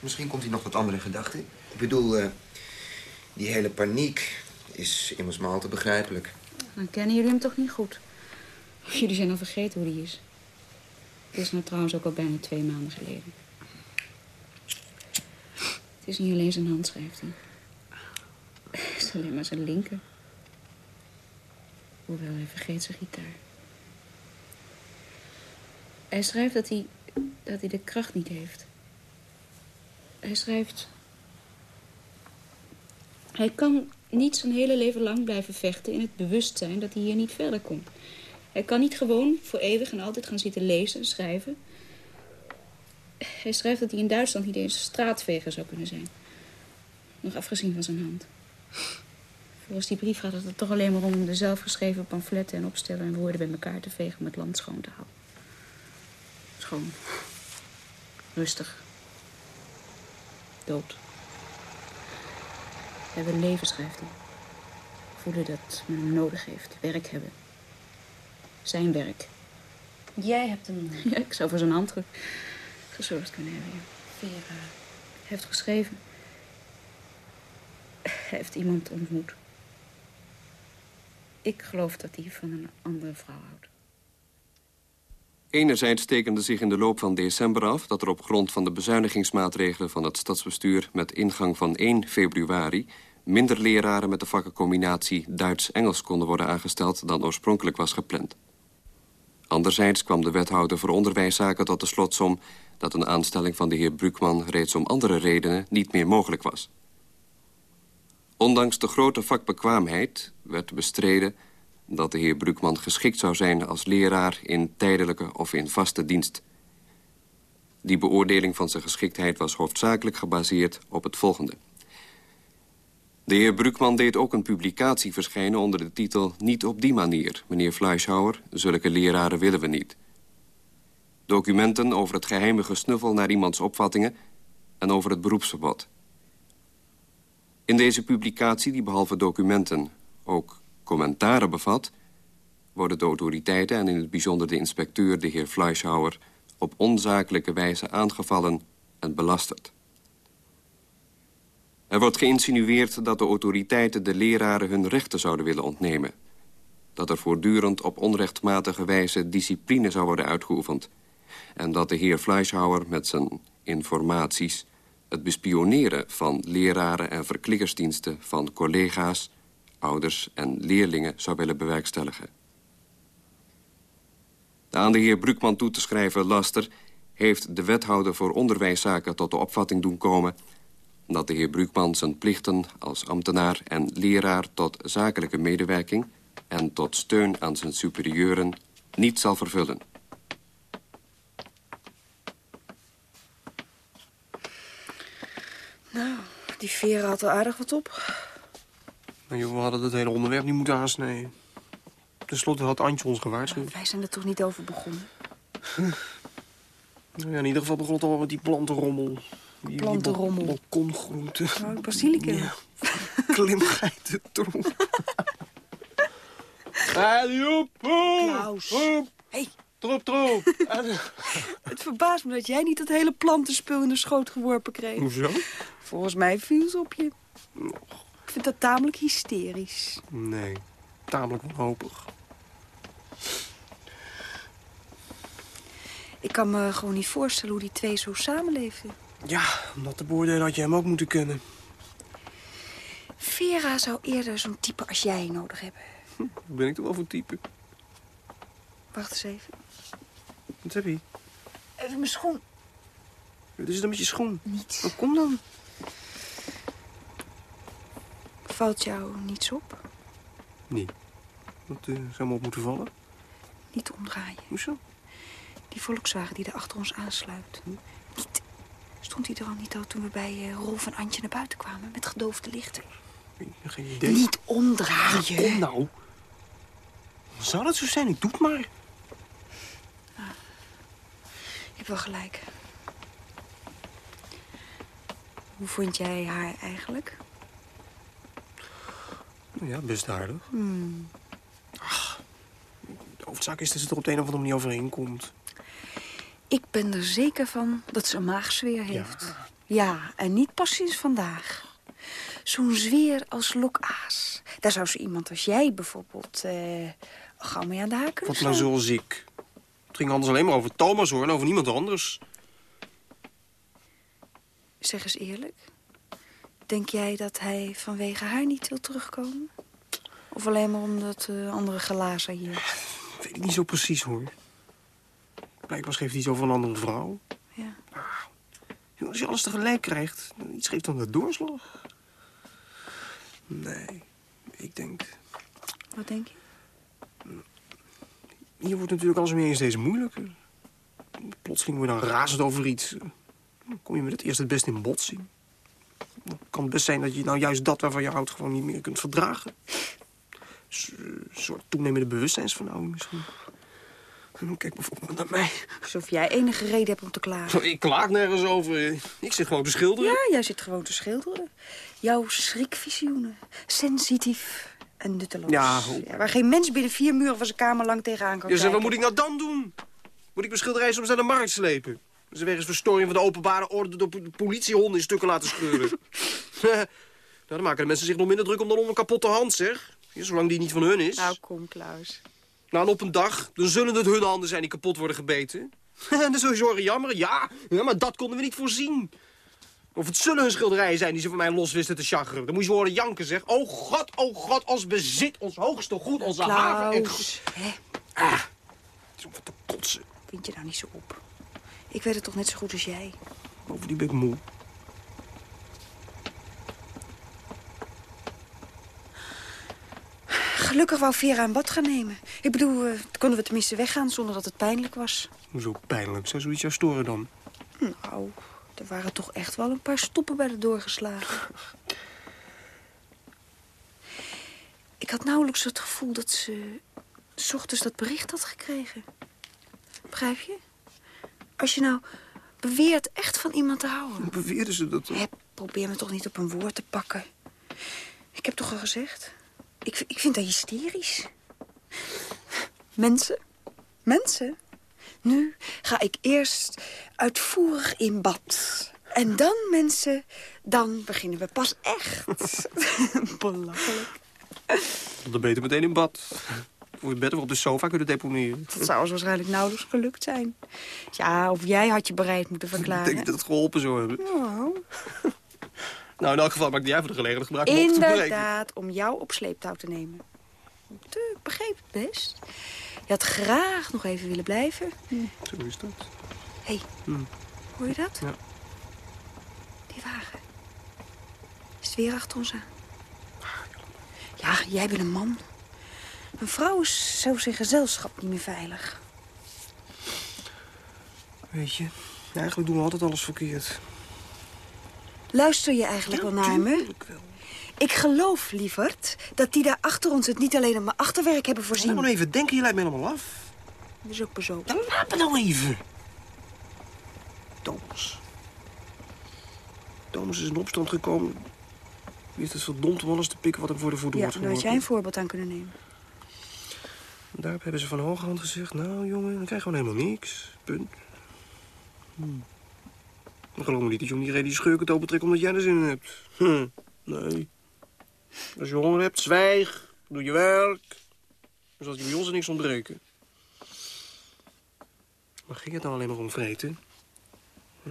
Misschien komt hij nog wat andere gedachten. Ik bedoel, eh, die hele paniek is immers maar al te begrijpelijk. Dan kennen jullie hem toch niet goed? Jullie zijn al vergeten hoe die is. Het is nou trouwens ook al bijna twee maanden geleden. Het is niet alleen zijn hand, schrijft hij. Het is alleen maar zijn linker. Hoewel hij vergeet zijn gitaar. Hij schrijft dat hij, dat hij de kracht niet heeft. Hij schrijft... Hij kan niet zijn hele leven lang blijven vechten in het bewustzijn dat hij hier niet verder komt. Hij kan niet gewoon voor eeuwig en altijd gaan zitten lezen en schrijven. Hij schrijft dat hij in Duitsland niet eens straatveger zou kunnen zijn. Nog afgezien van zijn hand. Volgens die brief gaat het toch alleen maar om de zelfgeschreven pamfletten en opstellen en woorden bij elkaar te vegen om het land schoon te houden. Schoon. Rustig. Dood. Hij wil leven, schrijft hij. Voelen dat men hem nodig heeft. Werk hebben. Zijn werk. Jij hebt hem... Ja, ik zou voor zijn hand ge- gezorgd kunnen hebben. ja. Vera. Hij heeft geschreven. Hij heeft iemand ontmoet. Ik geloof dat hij van een andere vrouw houdt. Enerzijds tekende zich in de loop van december af dat er op grond van de bezuinigingsmaatregelen van het stadsbestuur met ingang van 1 februari minder leraren met de vakkencombinatie Duits-Engels konden worden aangesteld dan oorspronkelijk was gepland. Anderzijds kwam de wethouder voor onderwijszaken tot de slotsom dat een aanstelling van de heer Brukman reeds om andere redenen niet meer mogelijk was. Ondanks de grote vakbekwaamheid werd bestreden dat de heer Brukman geschikt zou zijn als leraar in tijdelijke of in vaste dienst. Die beoordeling van zijn geschiktheid was hoofdzakelijk gebaseerd op het volgende. De heer Brukman deed ook een publicatie verschijnen onder de titel Niet op die manier, meneer Fleischhauer, zulke leraren willen we niet. Documenten over het geheime gesnuffel naar iemands opvattingen en over het beroepsverbod. In deze publicatie, die behalve documenten ook commentaren bevat... worden de autoriteiten en in het bijzonder de inspecteur, de heer Fleischhauer... op onzakelijke wijze aangevallen en belasterd. Er wordt geïnsinueerd dat de autoriteiten de leraren hun rechten zouden willen ontnemen. Dat er voortdurend op onrechtmatige wijze discipline zou worden uitgeoefend. En dat de heer Fleischhauer met zijn informaties het bespioneren van leraren en verklikkersdiensten van collega's, ouders en leerlingen zou willen bewerkstelligen. De aan de heer Brukman toe te schrijven laster heeft de wethouder voor onderwijszaken tot de opvatting doen komen dat de heer Brukman zijn plichten als ambtenaar en leraar tot zakelijke medewerking en tot steun aan zijn superieuren niet zal vervullen. Nou, die Vera had er aardig wat op. Nou, joh, we hadden het hele onderwerp niet moeten aansnijden. Ten slotte had Antje ons gewaarschuwd. Wij zijn er toch niet over begonnen? Nou ja, in ieder geval begon het al met die plantenrommel. Plantenrommel. Balkongroenten. Nou, basilicum. Ja, klimgeiten troep. Joep, Klaus. Hey. Troep, troep. Het verbaast me dat jij niet dat hele plantenspul in de schoot geworpen kreeg. Hoezo? Volgens mij viel het op je. Ik vind dat tamelijk hysterisch. Nee, tamelijk wanhopig. Ik kan me gewoon niet voorstellen hoe die twee zo samenleefden. Ja, om dat te beoordelen had je hem ook moeten kennen. Vera zou eerder zo'n type als jij nodig hebben. Hm, ben ik toch wel voor type? Wacht eens even. Wat heb je? Even mijn schoen. Wat is het dan met je schoen? Niets. Oh, kom dan. Valt jou niets op? Nee. Wat uh, zou me op moeten vallen? Niet omdraaien. Hoezo? Die Volkswagen die er achter ons aansluit. Hm? Niet. Stond hij er al niet al toen we bij uh, Rolf en Antje naar buiten kwamen met gedoofde lichten? Geen idee. Niet omdraaien. Kom nou. Zou dat zo zijn? Ik doe het maar. Ah, je hebt wel gelijk. Hoe vond jij haar eigenlijk? Nou ja, best aardig. Hmm. Ach, de hoofdzaak is dat ze er op de een of andere manier overheen komt. Ik ben er zeker van dat ze een maagsfeer heeft. Ja, ja en niet pas sinds vandaag. Zo'n zweer als lokaas. Daar zou ze iemand als jij bijvoorbeeld uh, gauw mee aan de haak kunnen Wat nou zoals ik? Het ging anders alleen maar over Thomas hoor en over niemand anders. Zeg eens eerlijk. Denk jij dat hij vanwege haar niet wil terugkomen? Of alleen maar omdat uh, andere glazen hier? Weet ik niet zo precies hoor. Blijkbaar schreef hij iets over een andere vrouw. Ja. Als je alles tegelijk krijgt, iets geeft dan de doorslag. Nee, ik denk... Wat denk je? Hier wordt natuurlijk alles meer eens deze moeilijker. Plotseling word je dan razend over iets. Dan kom je met het eerst het best in botsing. Dan kan het best zijn dat je nou juist dat waarvan je houdt gewoon niet meer kunt verdragen. Een soort toenemende bewustzijnsvernauwing misschien. Kijk bijvoorbeeld naar mij. Alsof jij enige reden hebt om te klagen. Ik klaag nergens over. Ik zit gewoon te schilderen. Ja, jij zit gewoon te schilderen. Jouw schrikvisioenen. Sensitief en nutteloos. Ja, ja, waar geen mens binnen vier muren van zijn kamer lang tegenaan kan ja, kijken. Wat moet ik nou dan doen? Moet ik mijn schilderij soms naar de markt slepen? Ze wegens verstoring van de openbare orde door de politiehonden in stukken laten scheuren. nou, dan maken de mensen zich nog minder druk om dan om een kapotte hand, zeg. Zolang die niet van hun is. Nou, kom, Klaus. Nou, en op een dag, dan zullen het hun handen zijn die kapot worden gebeten. en dan zul je zorgen jammeren. Ja, ja, maar dat konden we niet voorzien. Of het zullen hun schilderijen zijn die ze van mij los wisten te chagren. Dan moet je horen janken, zeg. Oh god, oh god, ons bezit, ons hoogste goed, onze haven. En... Klaus, hè? Ah, het is om van te kotsen. Vind je nou niet zo op. Ik weet het toch net zo goed als jij. Bovendien ben ik moe. Gelukkig wou Vera een bad gaan nemen. Ik bedoel, eh, konden we tenminste weggaan zonder dat het pijnlijk was. Hoezo pijnlijk? Zou zoiets jou storen dan? Nou, er waren toch echt wel een paar stoppen bij de doorgeslagen. Ik had nauwelijks het gevoel dat ze... s ochtends dat bericht had gekregen. Begrijp je? Als je nou beweert echt van iemand te houden... Beweerden ze dat dan? Hè, probeer me toch niet op een woord te pakken. Ik heb toch al gezegd? Ik, ik vind dat hysterisch. Mensen, mensen. Nu ga ik eerst uitvoerig in bad. En dan, mensen, dan beginnen we pas echt. Belachelijk. Dan beter meteen in bad. Voor het bed of op de sofa kunnen deponeren. Dat zou ons waarschijnlijk nauwelijks gelukt zijn. Ja, of jij had je bereid moeten Ik verklaren. denk dat het geholpen zou hebben. Nou, Nou, in elk geval maak jij van de gelegenheid gebruik om op te breken. Inderdaad, om jou op sleeptouw te nemen. Tuurlijk, ik begreep het best. Je had graag nog even willen blijven. Zo is dat. Hé, hey, Hm. hoor je dat? Ja. Die wagen. Is het weer achter ons aan? Ja, jij bent een man. Een vrouw is zo zijn gezelschap niet meer veilig. Weet je, eigenlijk doen we altijd alles verkeerd. Luister je eigenlijk wel naar me? Ik geloof, lieverd, dat die daar achter ons het niet alleen op mijn achterwerk hebben Laat voorzien. me nou even denken, je leidt me helemaal af. Dat is ook zo. Ja, laat me nou even. Thomas. Thomas is in opstand gekomen. Wie is het verdomd om alles te pikken wat hem voor de voeten Ja, wordt daar had jij een voorbeeld aan kunnen nemen. Daarop hebben ze van hoge hand gezegd... nou, jongen, dan krijg je gewoon helemaal niks. Punt. Hm. Dan geloof me niet dat je om die reden die schurken te opentrekt omdat jij er zin in hebt. Hm. Nee. Als je honger hebt, zwijg. Doe je werk. Dan zal je bij ons er niks ontbreken. Maar ging het dan alleen maar om vreten? Hm.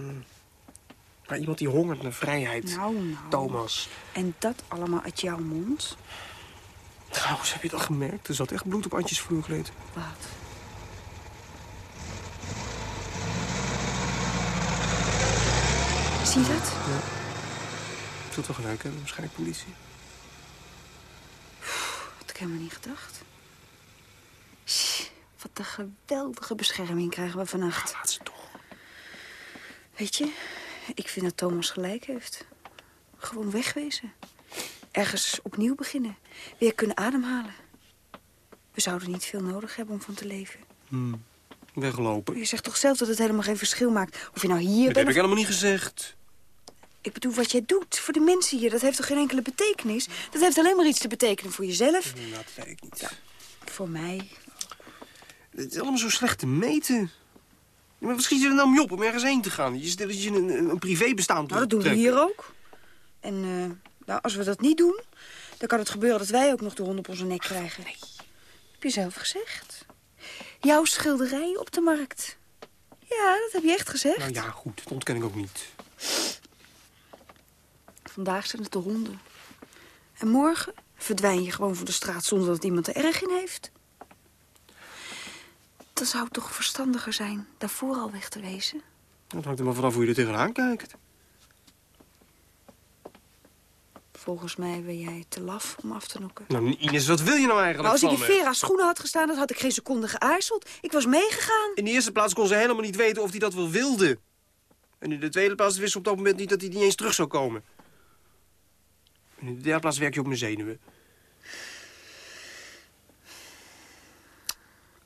Maar iemand die hongert naar vrijheid. Nou, nou. Thomas. En dat allemaal uit jouw mond? Trouwens, heb je dat gemerkt? Er zat echt bloed op Antjes vloerkleed. Wat? Zie je dat? Ja. Ik zult wel gelijk hebben, waarschijnlijk politie. Had ik helemaal niet gedacht. Wat een geweldige bescherming krijgen we vannacht. Laat ze toch. Weet je, ik vind dat Thomas gelijk heeft. Gewoon wegwezen. Ergens opnieuw beginnen. Weer kunnen ademhalen. We zouden niet veel nodig hebben om van te leven. Hm. Weglopen. Je zegt toch zelf dat het helemaal geen verschil maakt... of je nou hier Dat bent heb of ik helemaal niet gezegd. Ik bedoel, wat jij doet voor de mensen hier, dat heeft toch geen enkele betekenis? Dat heeft alleen maar iets te betekenen voor jezelf. Dat weet ik niet. Voor mij. Het is allemaal zo slecht te meten. Maar wat schiet je er nou mee op om ergens heen te gaan? Je stelt je een, een, privébestaan Nou, dat doen we hier ook. En eh, nou, als we dat niet doen, dan kan het gebeuren dat wij ook nog de hond op onze nek krijgen. Heb je zelf gezegd. Jouw schilderij op de markt. Ja, dat heb je echt gezegd. Nou ja, goed. Dat ontken ik ook niet. Vandaag zijn het de honden. En morgen verdwijn je gewoon van de straat zonder dat iemand er erg in heeft. Dan zou het toch verstandiger zijn daarvoor al weg te wezen? Dat hangt er maar vanaf hoe je er tegenaan kijkt. Volgens mij ben jij te laf om af te nokken. Nou, Ines, wat wil je nou eigenlijk Maar als ik in? Vera's schoenen had gestaan, dan had ik geen seconde geaarzeld. Ik was meegegaan. In de eerste plaats kon ze helemaal niet weten of hij dat wel wilde. En in de tweede plaats wist ze op dat moment niet dat hij niet eens terug zou komen. En in de derde plaats werk je op mijn zenuwen.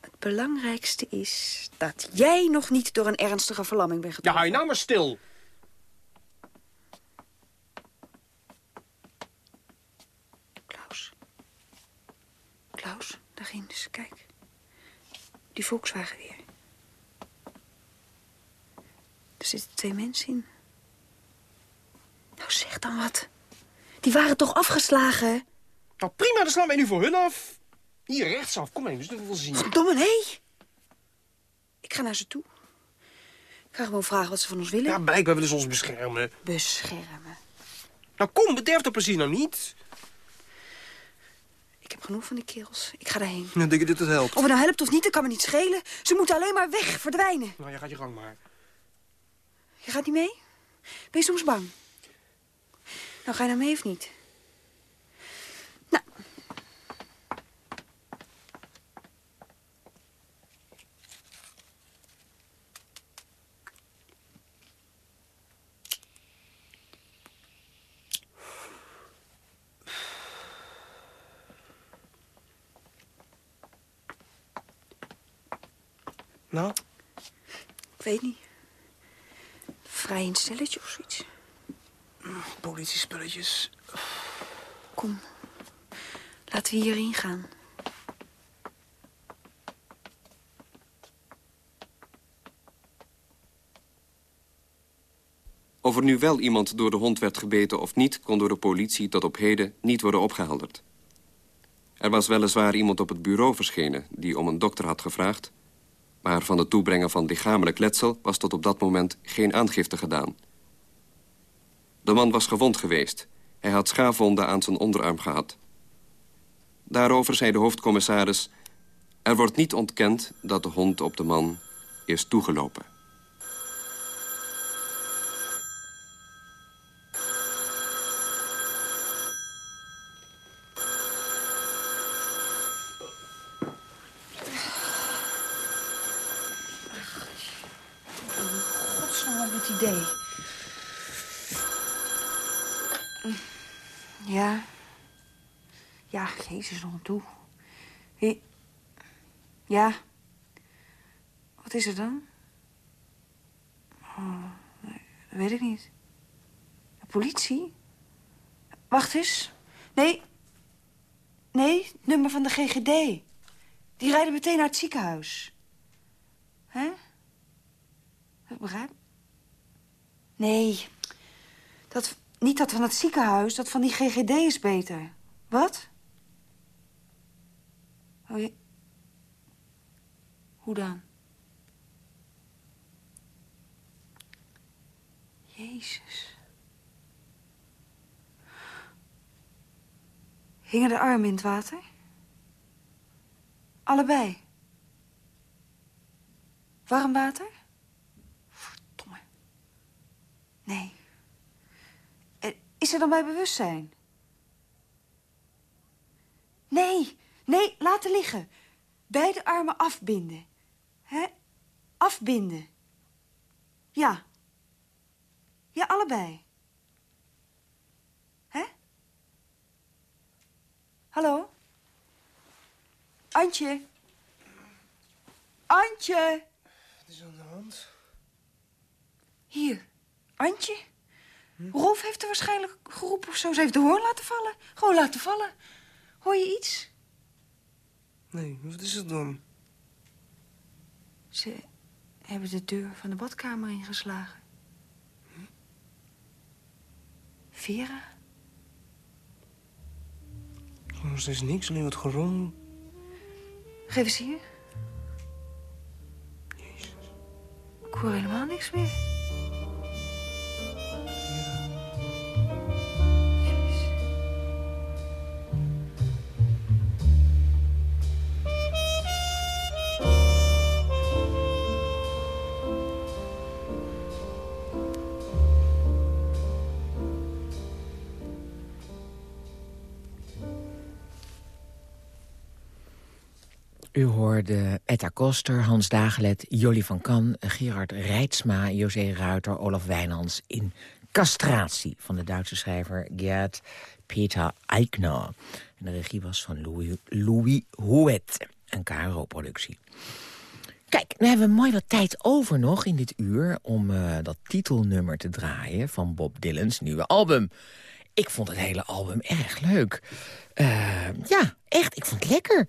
Het belangrijkste is dat jij nog niet door een ernstige verlamming bent Ja, getroffen. hou je nou maar stil. Klaus. Klaus, daar ginds, kijk. Die Volkswagen weer. Er zitten twee mensen in. Nou, zeg dan wat. Die waren toch afgeslagen? Nou prima, dan slaan wij nu voor hun af. Hier, rechtsaf. Kom maar, dus dat wil zien. Verdomme, nee. Ik ga naar ze toe. Ik ga gewoon vragen wat ze van ons willen. Ja, blijkbaar willen ze ons beschermen. Beschermen. Nou kom, bederf dat plezier nou niet. Ik heb genoeg van die kerels. Ik ga daarheen. Dan denk je dat het helpt. Of het nou helpt of niet, dat kan me niet schelen. Ze moeten alleen maar weg, verdwijnen. Nou, jij gaat je gang maar. Je gaat niet mee? Ben je soms bang? Nou, ga je nou mee of niet? Nou. Nou? Ik weet niet. Vrij een stelletje of zoiets. Politiespulletjes. Kom. Laten we hierin gaan. Of er nu wel iemand door de hond werd gebeten of niet... kon door de politie tot op heden niet worden opgehelderd. Er was weliswaar iemand op het bureau verschenen... die om een dokter had gevraagd... maar van het toebrengen van lichamelijk letsel... was tot op dat moment geen aangifte gedaan. De man was gewond geweest. Hij had schaafwonden aan zijn onderarm gehad. Daarover zei de hoofdcommissaris... er wordt niet ontkend dat de hond op de man is toegelopen. Godsnaam het idee. Ja. Ja, jezus, nog toe. Ja. Wat is er dan? Oh, dat weet ik niet. De politie? Wacht eens. Nee. Nee, nummer van de GGD. Die rijden meteen naar het ziekenhuis. Hè? Dat begrijp Nee. Dat, niet dat van het ziekenhuis, dat van die GGD is beter. Wat? Oh. Hoe dan? Jezus. Hingen de armen in het water? Allebei? Warm water? Verdomme. Nee. Is er dan bij bewustzijn? Nee, nee, laten liggen. Beide armen afbinden. Hè? Afbinden. Ja. Ja, allebei. Hè? Hallo? Antje? Antje? Wat is aan de hand? Hier, Antje. Rolf heeft er waarschijnlijk geroepen of zo. Ze heeft de hoorn laten vallen. Gewoon laten vallen. Hoor je iets? Nee, wat is het dan? Ze hebben de deur van de badkamer ingeslagen. Vera? Ik hoor nog steeds niks, alleen wat gerom. Geef eens hier. Ik hoor helemaal niks meer. Hoorde Etta Koster, Hans Dagelet, Jolie van Kan, Gerard Reitsma, José Ruiter, Olaf Wijnands in Castratie van de Duitse schrijver Gerd Peter Eichner. De regie was van Louis, Louis Houet, een KRO-productie. Kijk, nu hebben we mooi wat tijd over nog in dit uur... om eh, dat titelnummer te draaien van Bob Dylan's nieuwe album. Ik vond het hele album erg leuk. Eh, ja, echt, ik vond het lekker.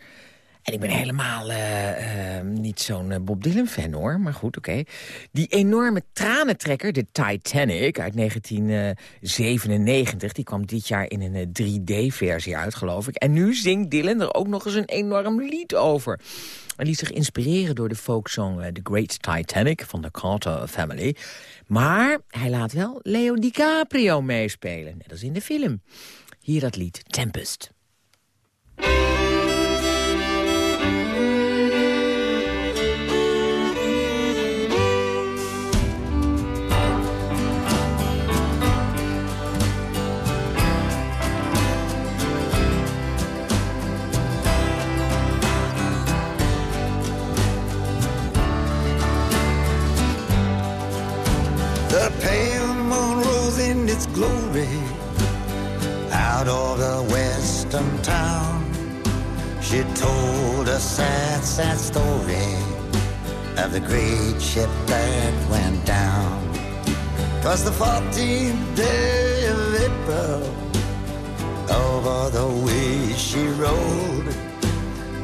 En ik ben helemaal uh, uh, niet zo'n Bob Dylan-fan, hoor. Maar goed, oké. Die enorme tranentrekker, de Titanic, uit 1997... die kwam dit jaar in een 3D-versie uit, geloof ik. En nu zingt Dylan er ook nog eens een enorm lied over. Hij liet zich inspireren door de folksong The Great Titanic... van de Carter Family. Maar hij laat wel Leo DiCaprio meespelen, net als in de film. Hier dat lied, Tempest. Sad, story of the great ship that went down. Twas the 14th day of April, over the way she rode,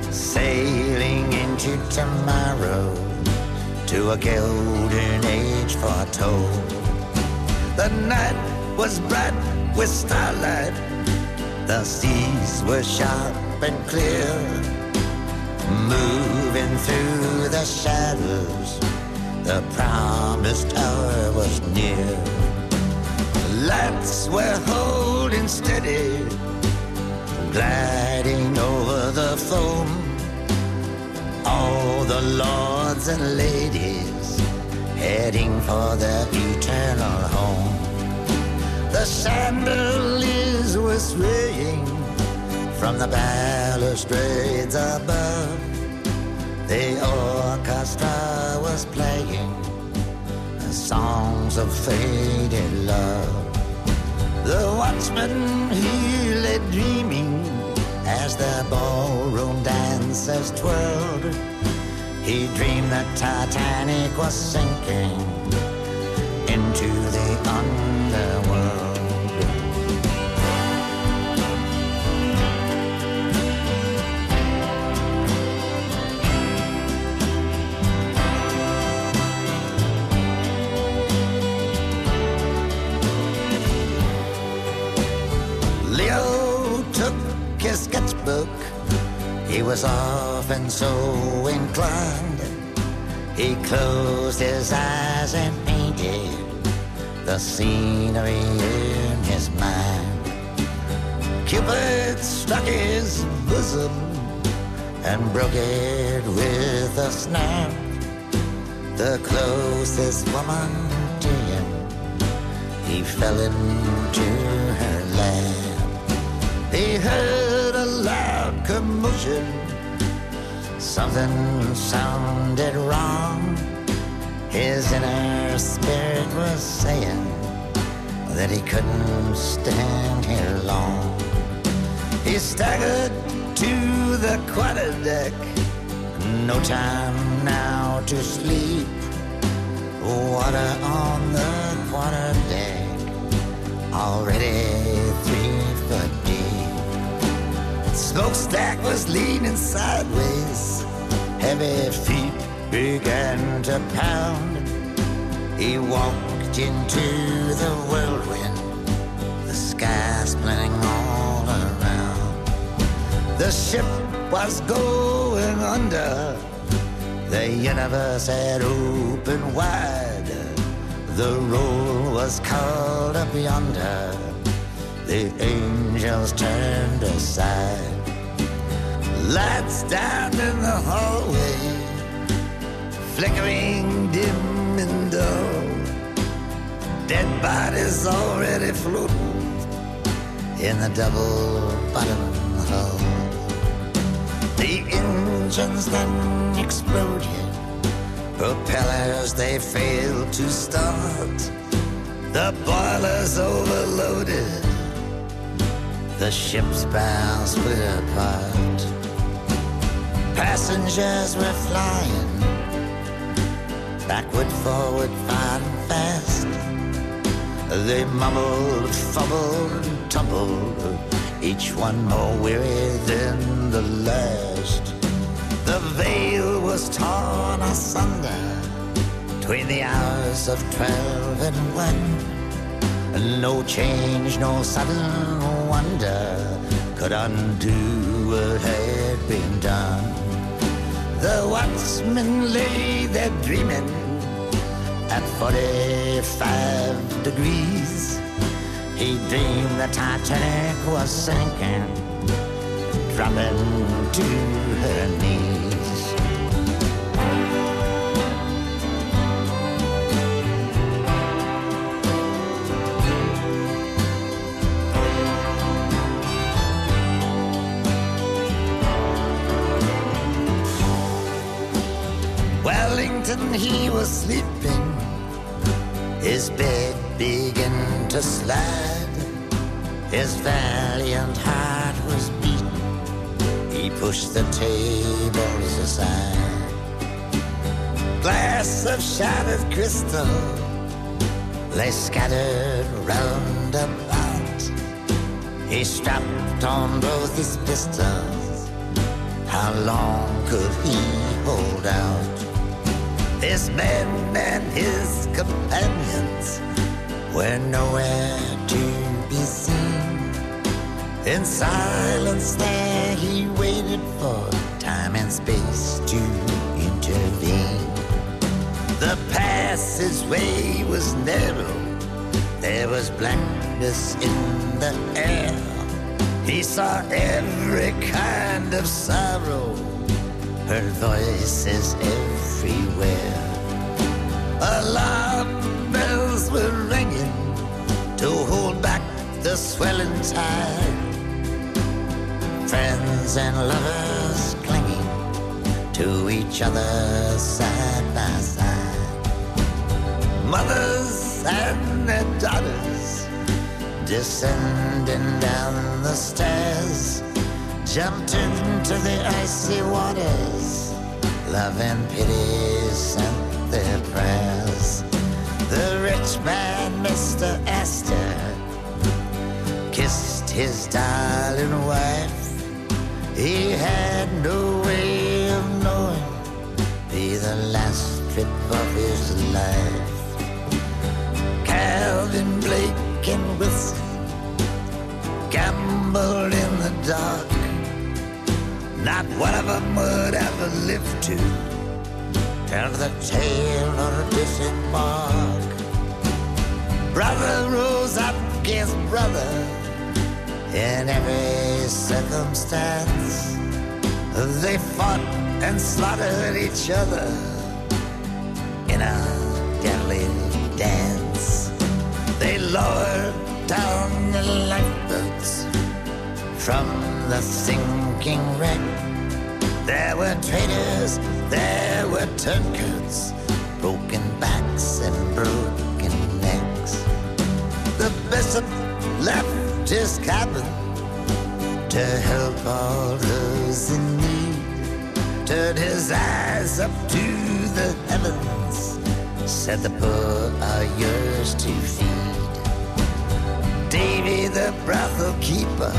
sailing into tomorrow to a golden age foretold. The night was bright with starlight, the seas were sharp and clear, moving through the shadows. The promised hour was near. The lights were holding steady, gliding over the foam all the lords and ladies heading for their eternal home. The chandeliers were swaying from the balustrades above. The orchestra was playing the songs of faded love. The watchman he lay dreaming as the ballroom dancers twirled. He dreamed that Titanic was sinking into the underworld. He was often so inclined. He closed his eyes and painted the scenery in his mind. Cupid struck his bosom and broke it with a snap. The closest woman to him, he fell into her lap. He heard loud commotion. Something sounded wrong. His inner spirit was saying that he couldn't stand here long. He staggered to the quarterdeck. No time now to sleep. Water on the quarterdeck. Already three. Smokestack was leaning sideways. Heavy feet began to pound. He walked into the whirlwind, the sky splitting all around. The ship was going under. The universe had opened wide. The roll was called up yonder. The angels turned aside. Lights down in the hallway, flickering dim and dull. Dead bodies already floating in the double bottom hull. The engines then exploded, propellers they failed to start. The boilers overloaded, the ship's bow split apart. Passengers were flying backward, forward, fine fast. They mumbled, fumbled, tumbled, each one more weary than the last. The veil was torn asunder between the hours of twelve and one. No change, no sudden wonder could undo what had been done. The watchman lay there dreaming at 45 degrees. He dreamed the Titanic was sinking, dropping to her knees. Wellington, he was sleeping. His bed began to slide. His valiant heart was beating. He pushed the tables aside. Glass of shattered crystal lay scattered round about. He strapped on both his pistols. How long could he? His men and his companions were nowhere to be seen. In silence there he waited for time and space to intervene. The passageway was narrow, there was blackness in the air. He saw every kind of sorrow, heard voices everywhere. Alarm bells were ringing to hold back the swelling tide. Friends and lovers clinging to each other side by side. Mothers and their daughters descending down the stairs jumped into the icy waters. Love and pity sent their prayers. Rich man, Mr. Astor, kissed his darling wife. He had no way of knowing be the last trip of his life. Calvin Blake and Wilson gambled in the dark. Not one of them would ever live to tell the tale or disembark. Brother rose up against brother in every circumstance. They fought and slaughtered each other in a deadly dance. They lowered down the lifeboats from the sinking wreck. There were traitors, there were turncoats, broken backs and necks. The bishop left his cabin to help all those in need. Turned his eyes up to the heavens, said the poor are yours to feed. Davy the brothel keeper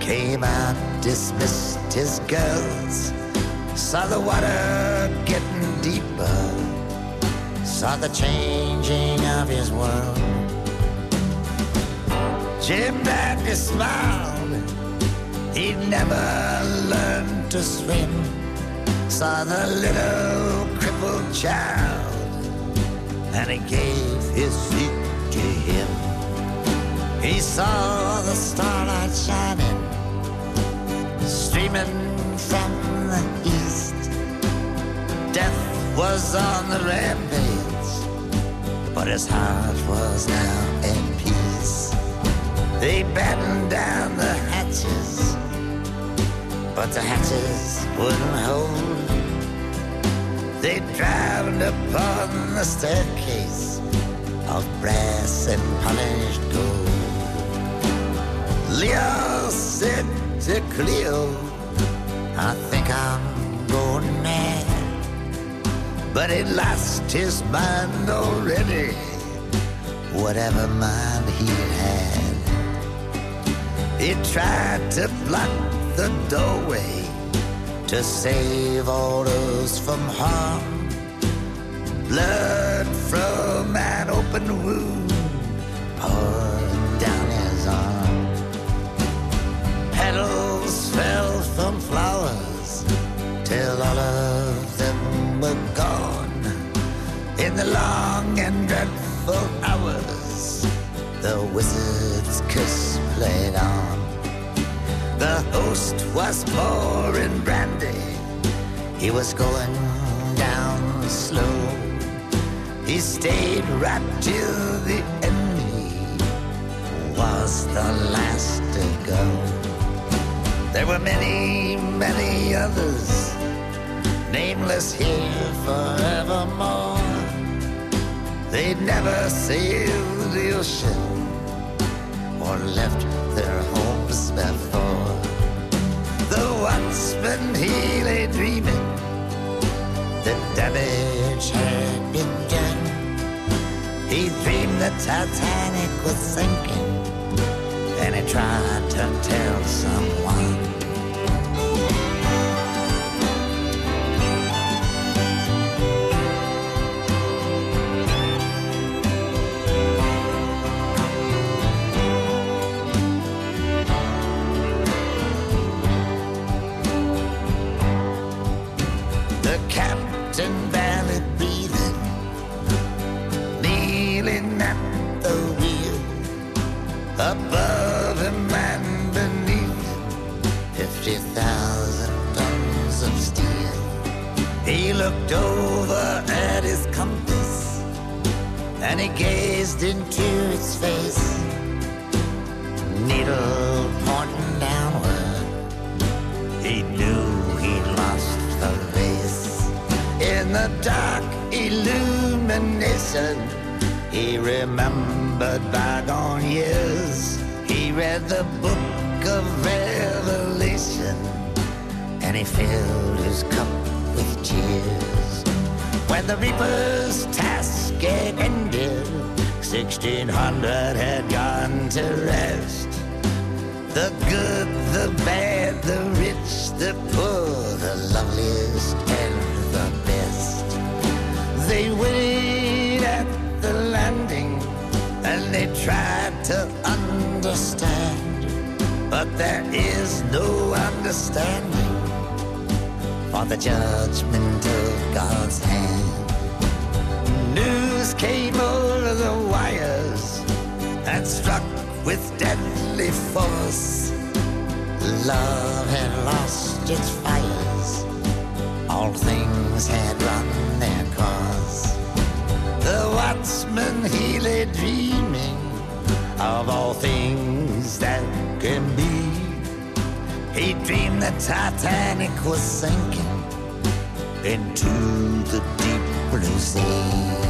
came out, dismissed his girls, saw the water getting deeper, saw the changing of his world. Jim Dandy smiled, he'd never learned to swim, saw the little crippled child, and he gave his seat to him. He saw the starlight shining, streaming from the east. Death was on the rampage, but his heart was now peace. They battened down the hatches, but the hatches wouldn't hold. They drowned upon the staircase of brass and polished gold. Leo said to Cleo, I think I'm going mad. But he lost his mind already, whatever mind he had. He tried to block the doorway to save all those from harm. Blood from an open wound poured down his arm. Petals fell from flowers till all of them were gone. In the long and dreadful hours, the wizard's kiss played on. The host was pouring brandy. He was going down slow. He stayed right till the end. Was the last to go. There were many, many others, nameless here forevermore. They'd never sailed the ocean or left their homes before. The watchman, he lay dreaming. The damage had done. He dreamed the Titanic was sinking, and he tried to tell someone. And he gazed into its face. Needle pointing downward, he knew he'd lost the race. In the dark illumination, he remembered bygone years. He read the book of Revelation, and he filled his cup with tears. When the Reaper's task had ended, 1600 had gone to rest. The good, the bad, the rich, the poor, the loveliest and the best. They waited at the landing and they tried to understand. But there is no understanding for the judgment of God's hand. News came over the wires that struck with deadly force. Love had lost its fires. All things had run their course. The watchman he dreaming of all things that can be. He dreamed the Titanic was sinking into the deep blue sea.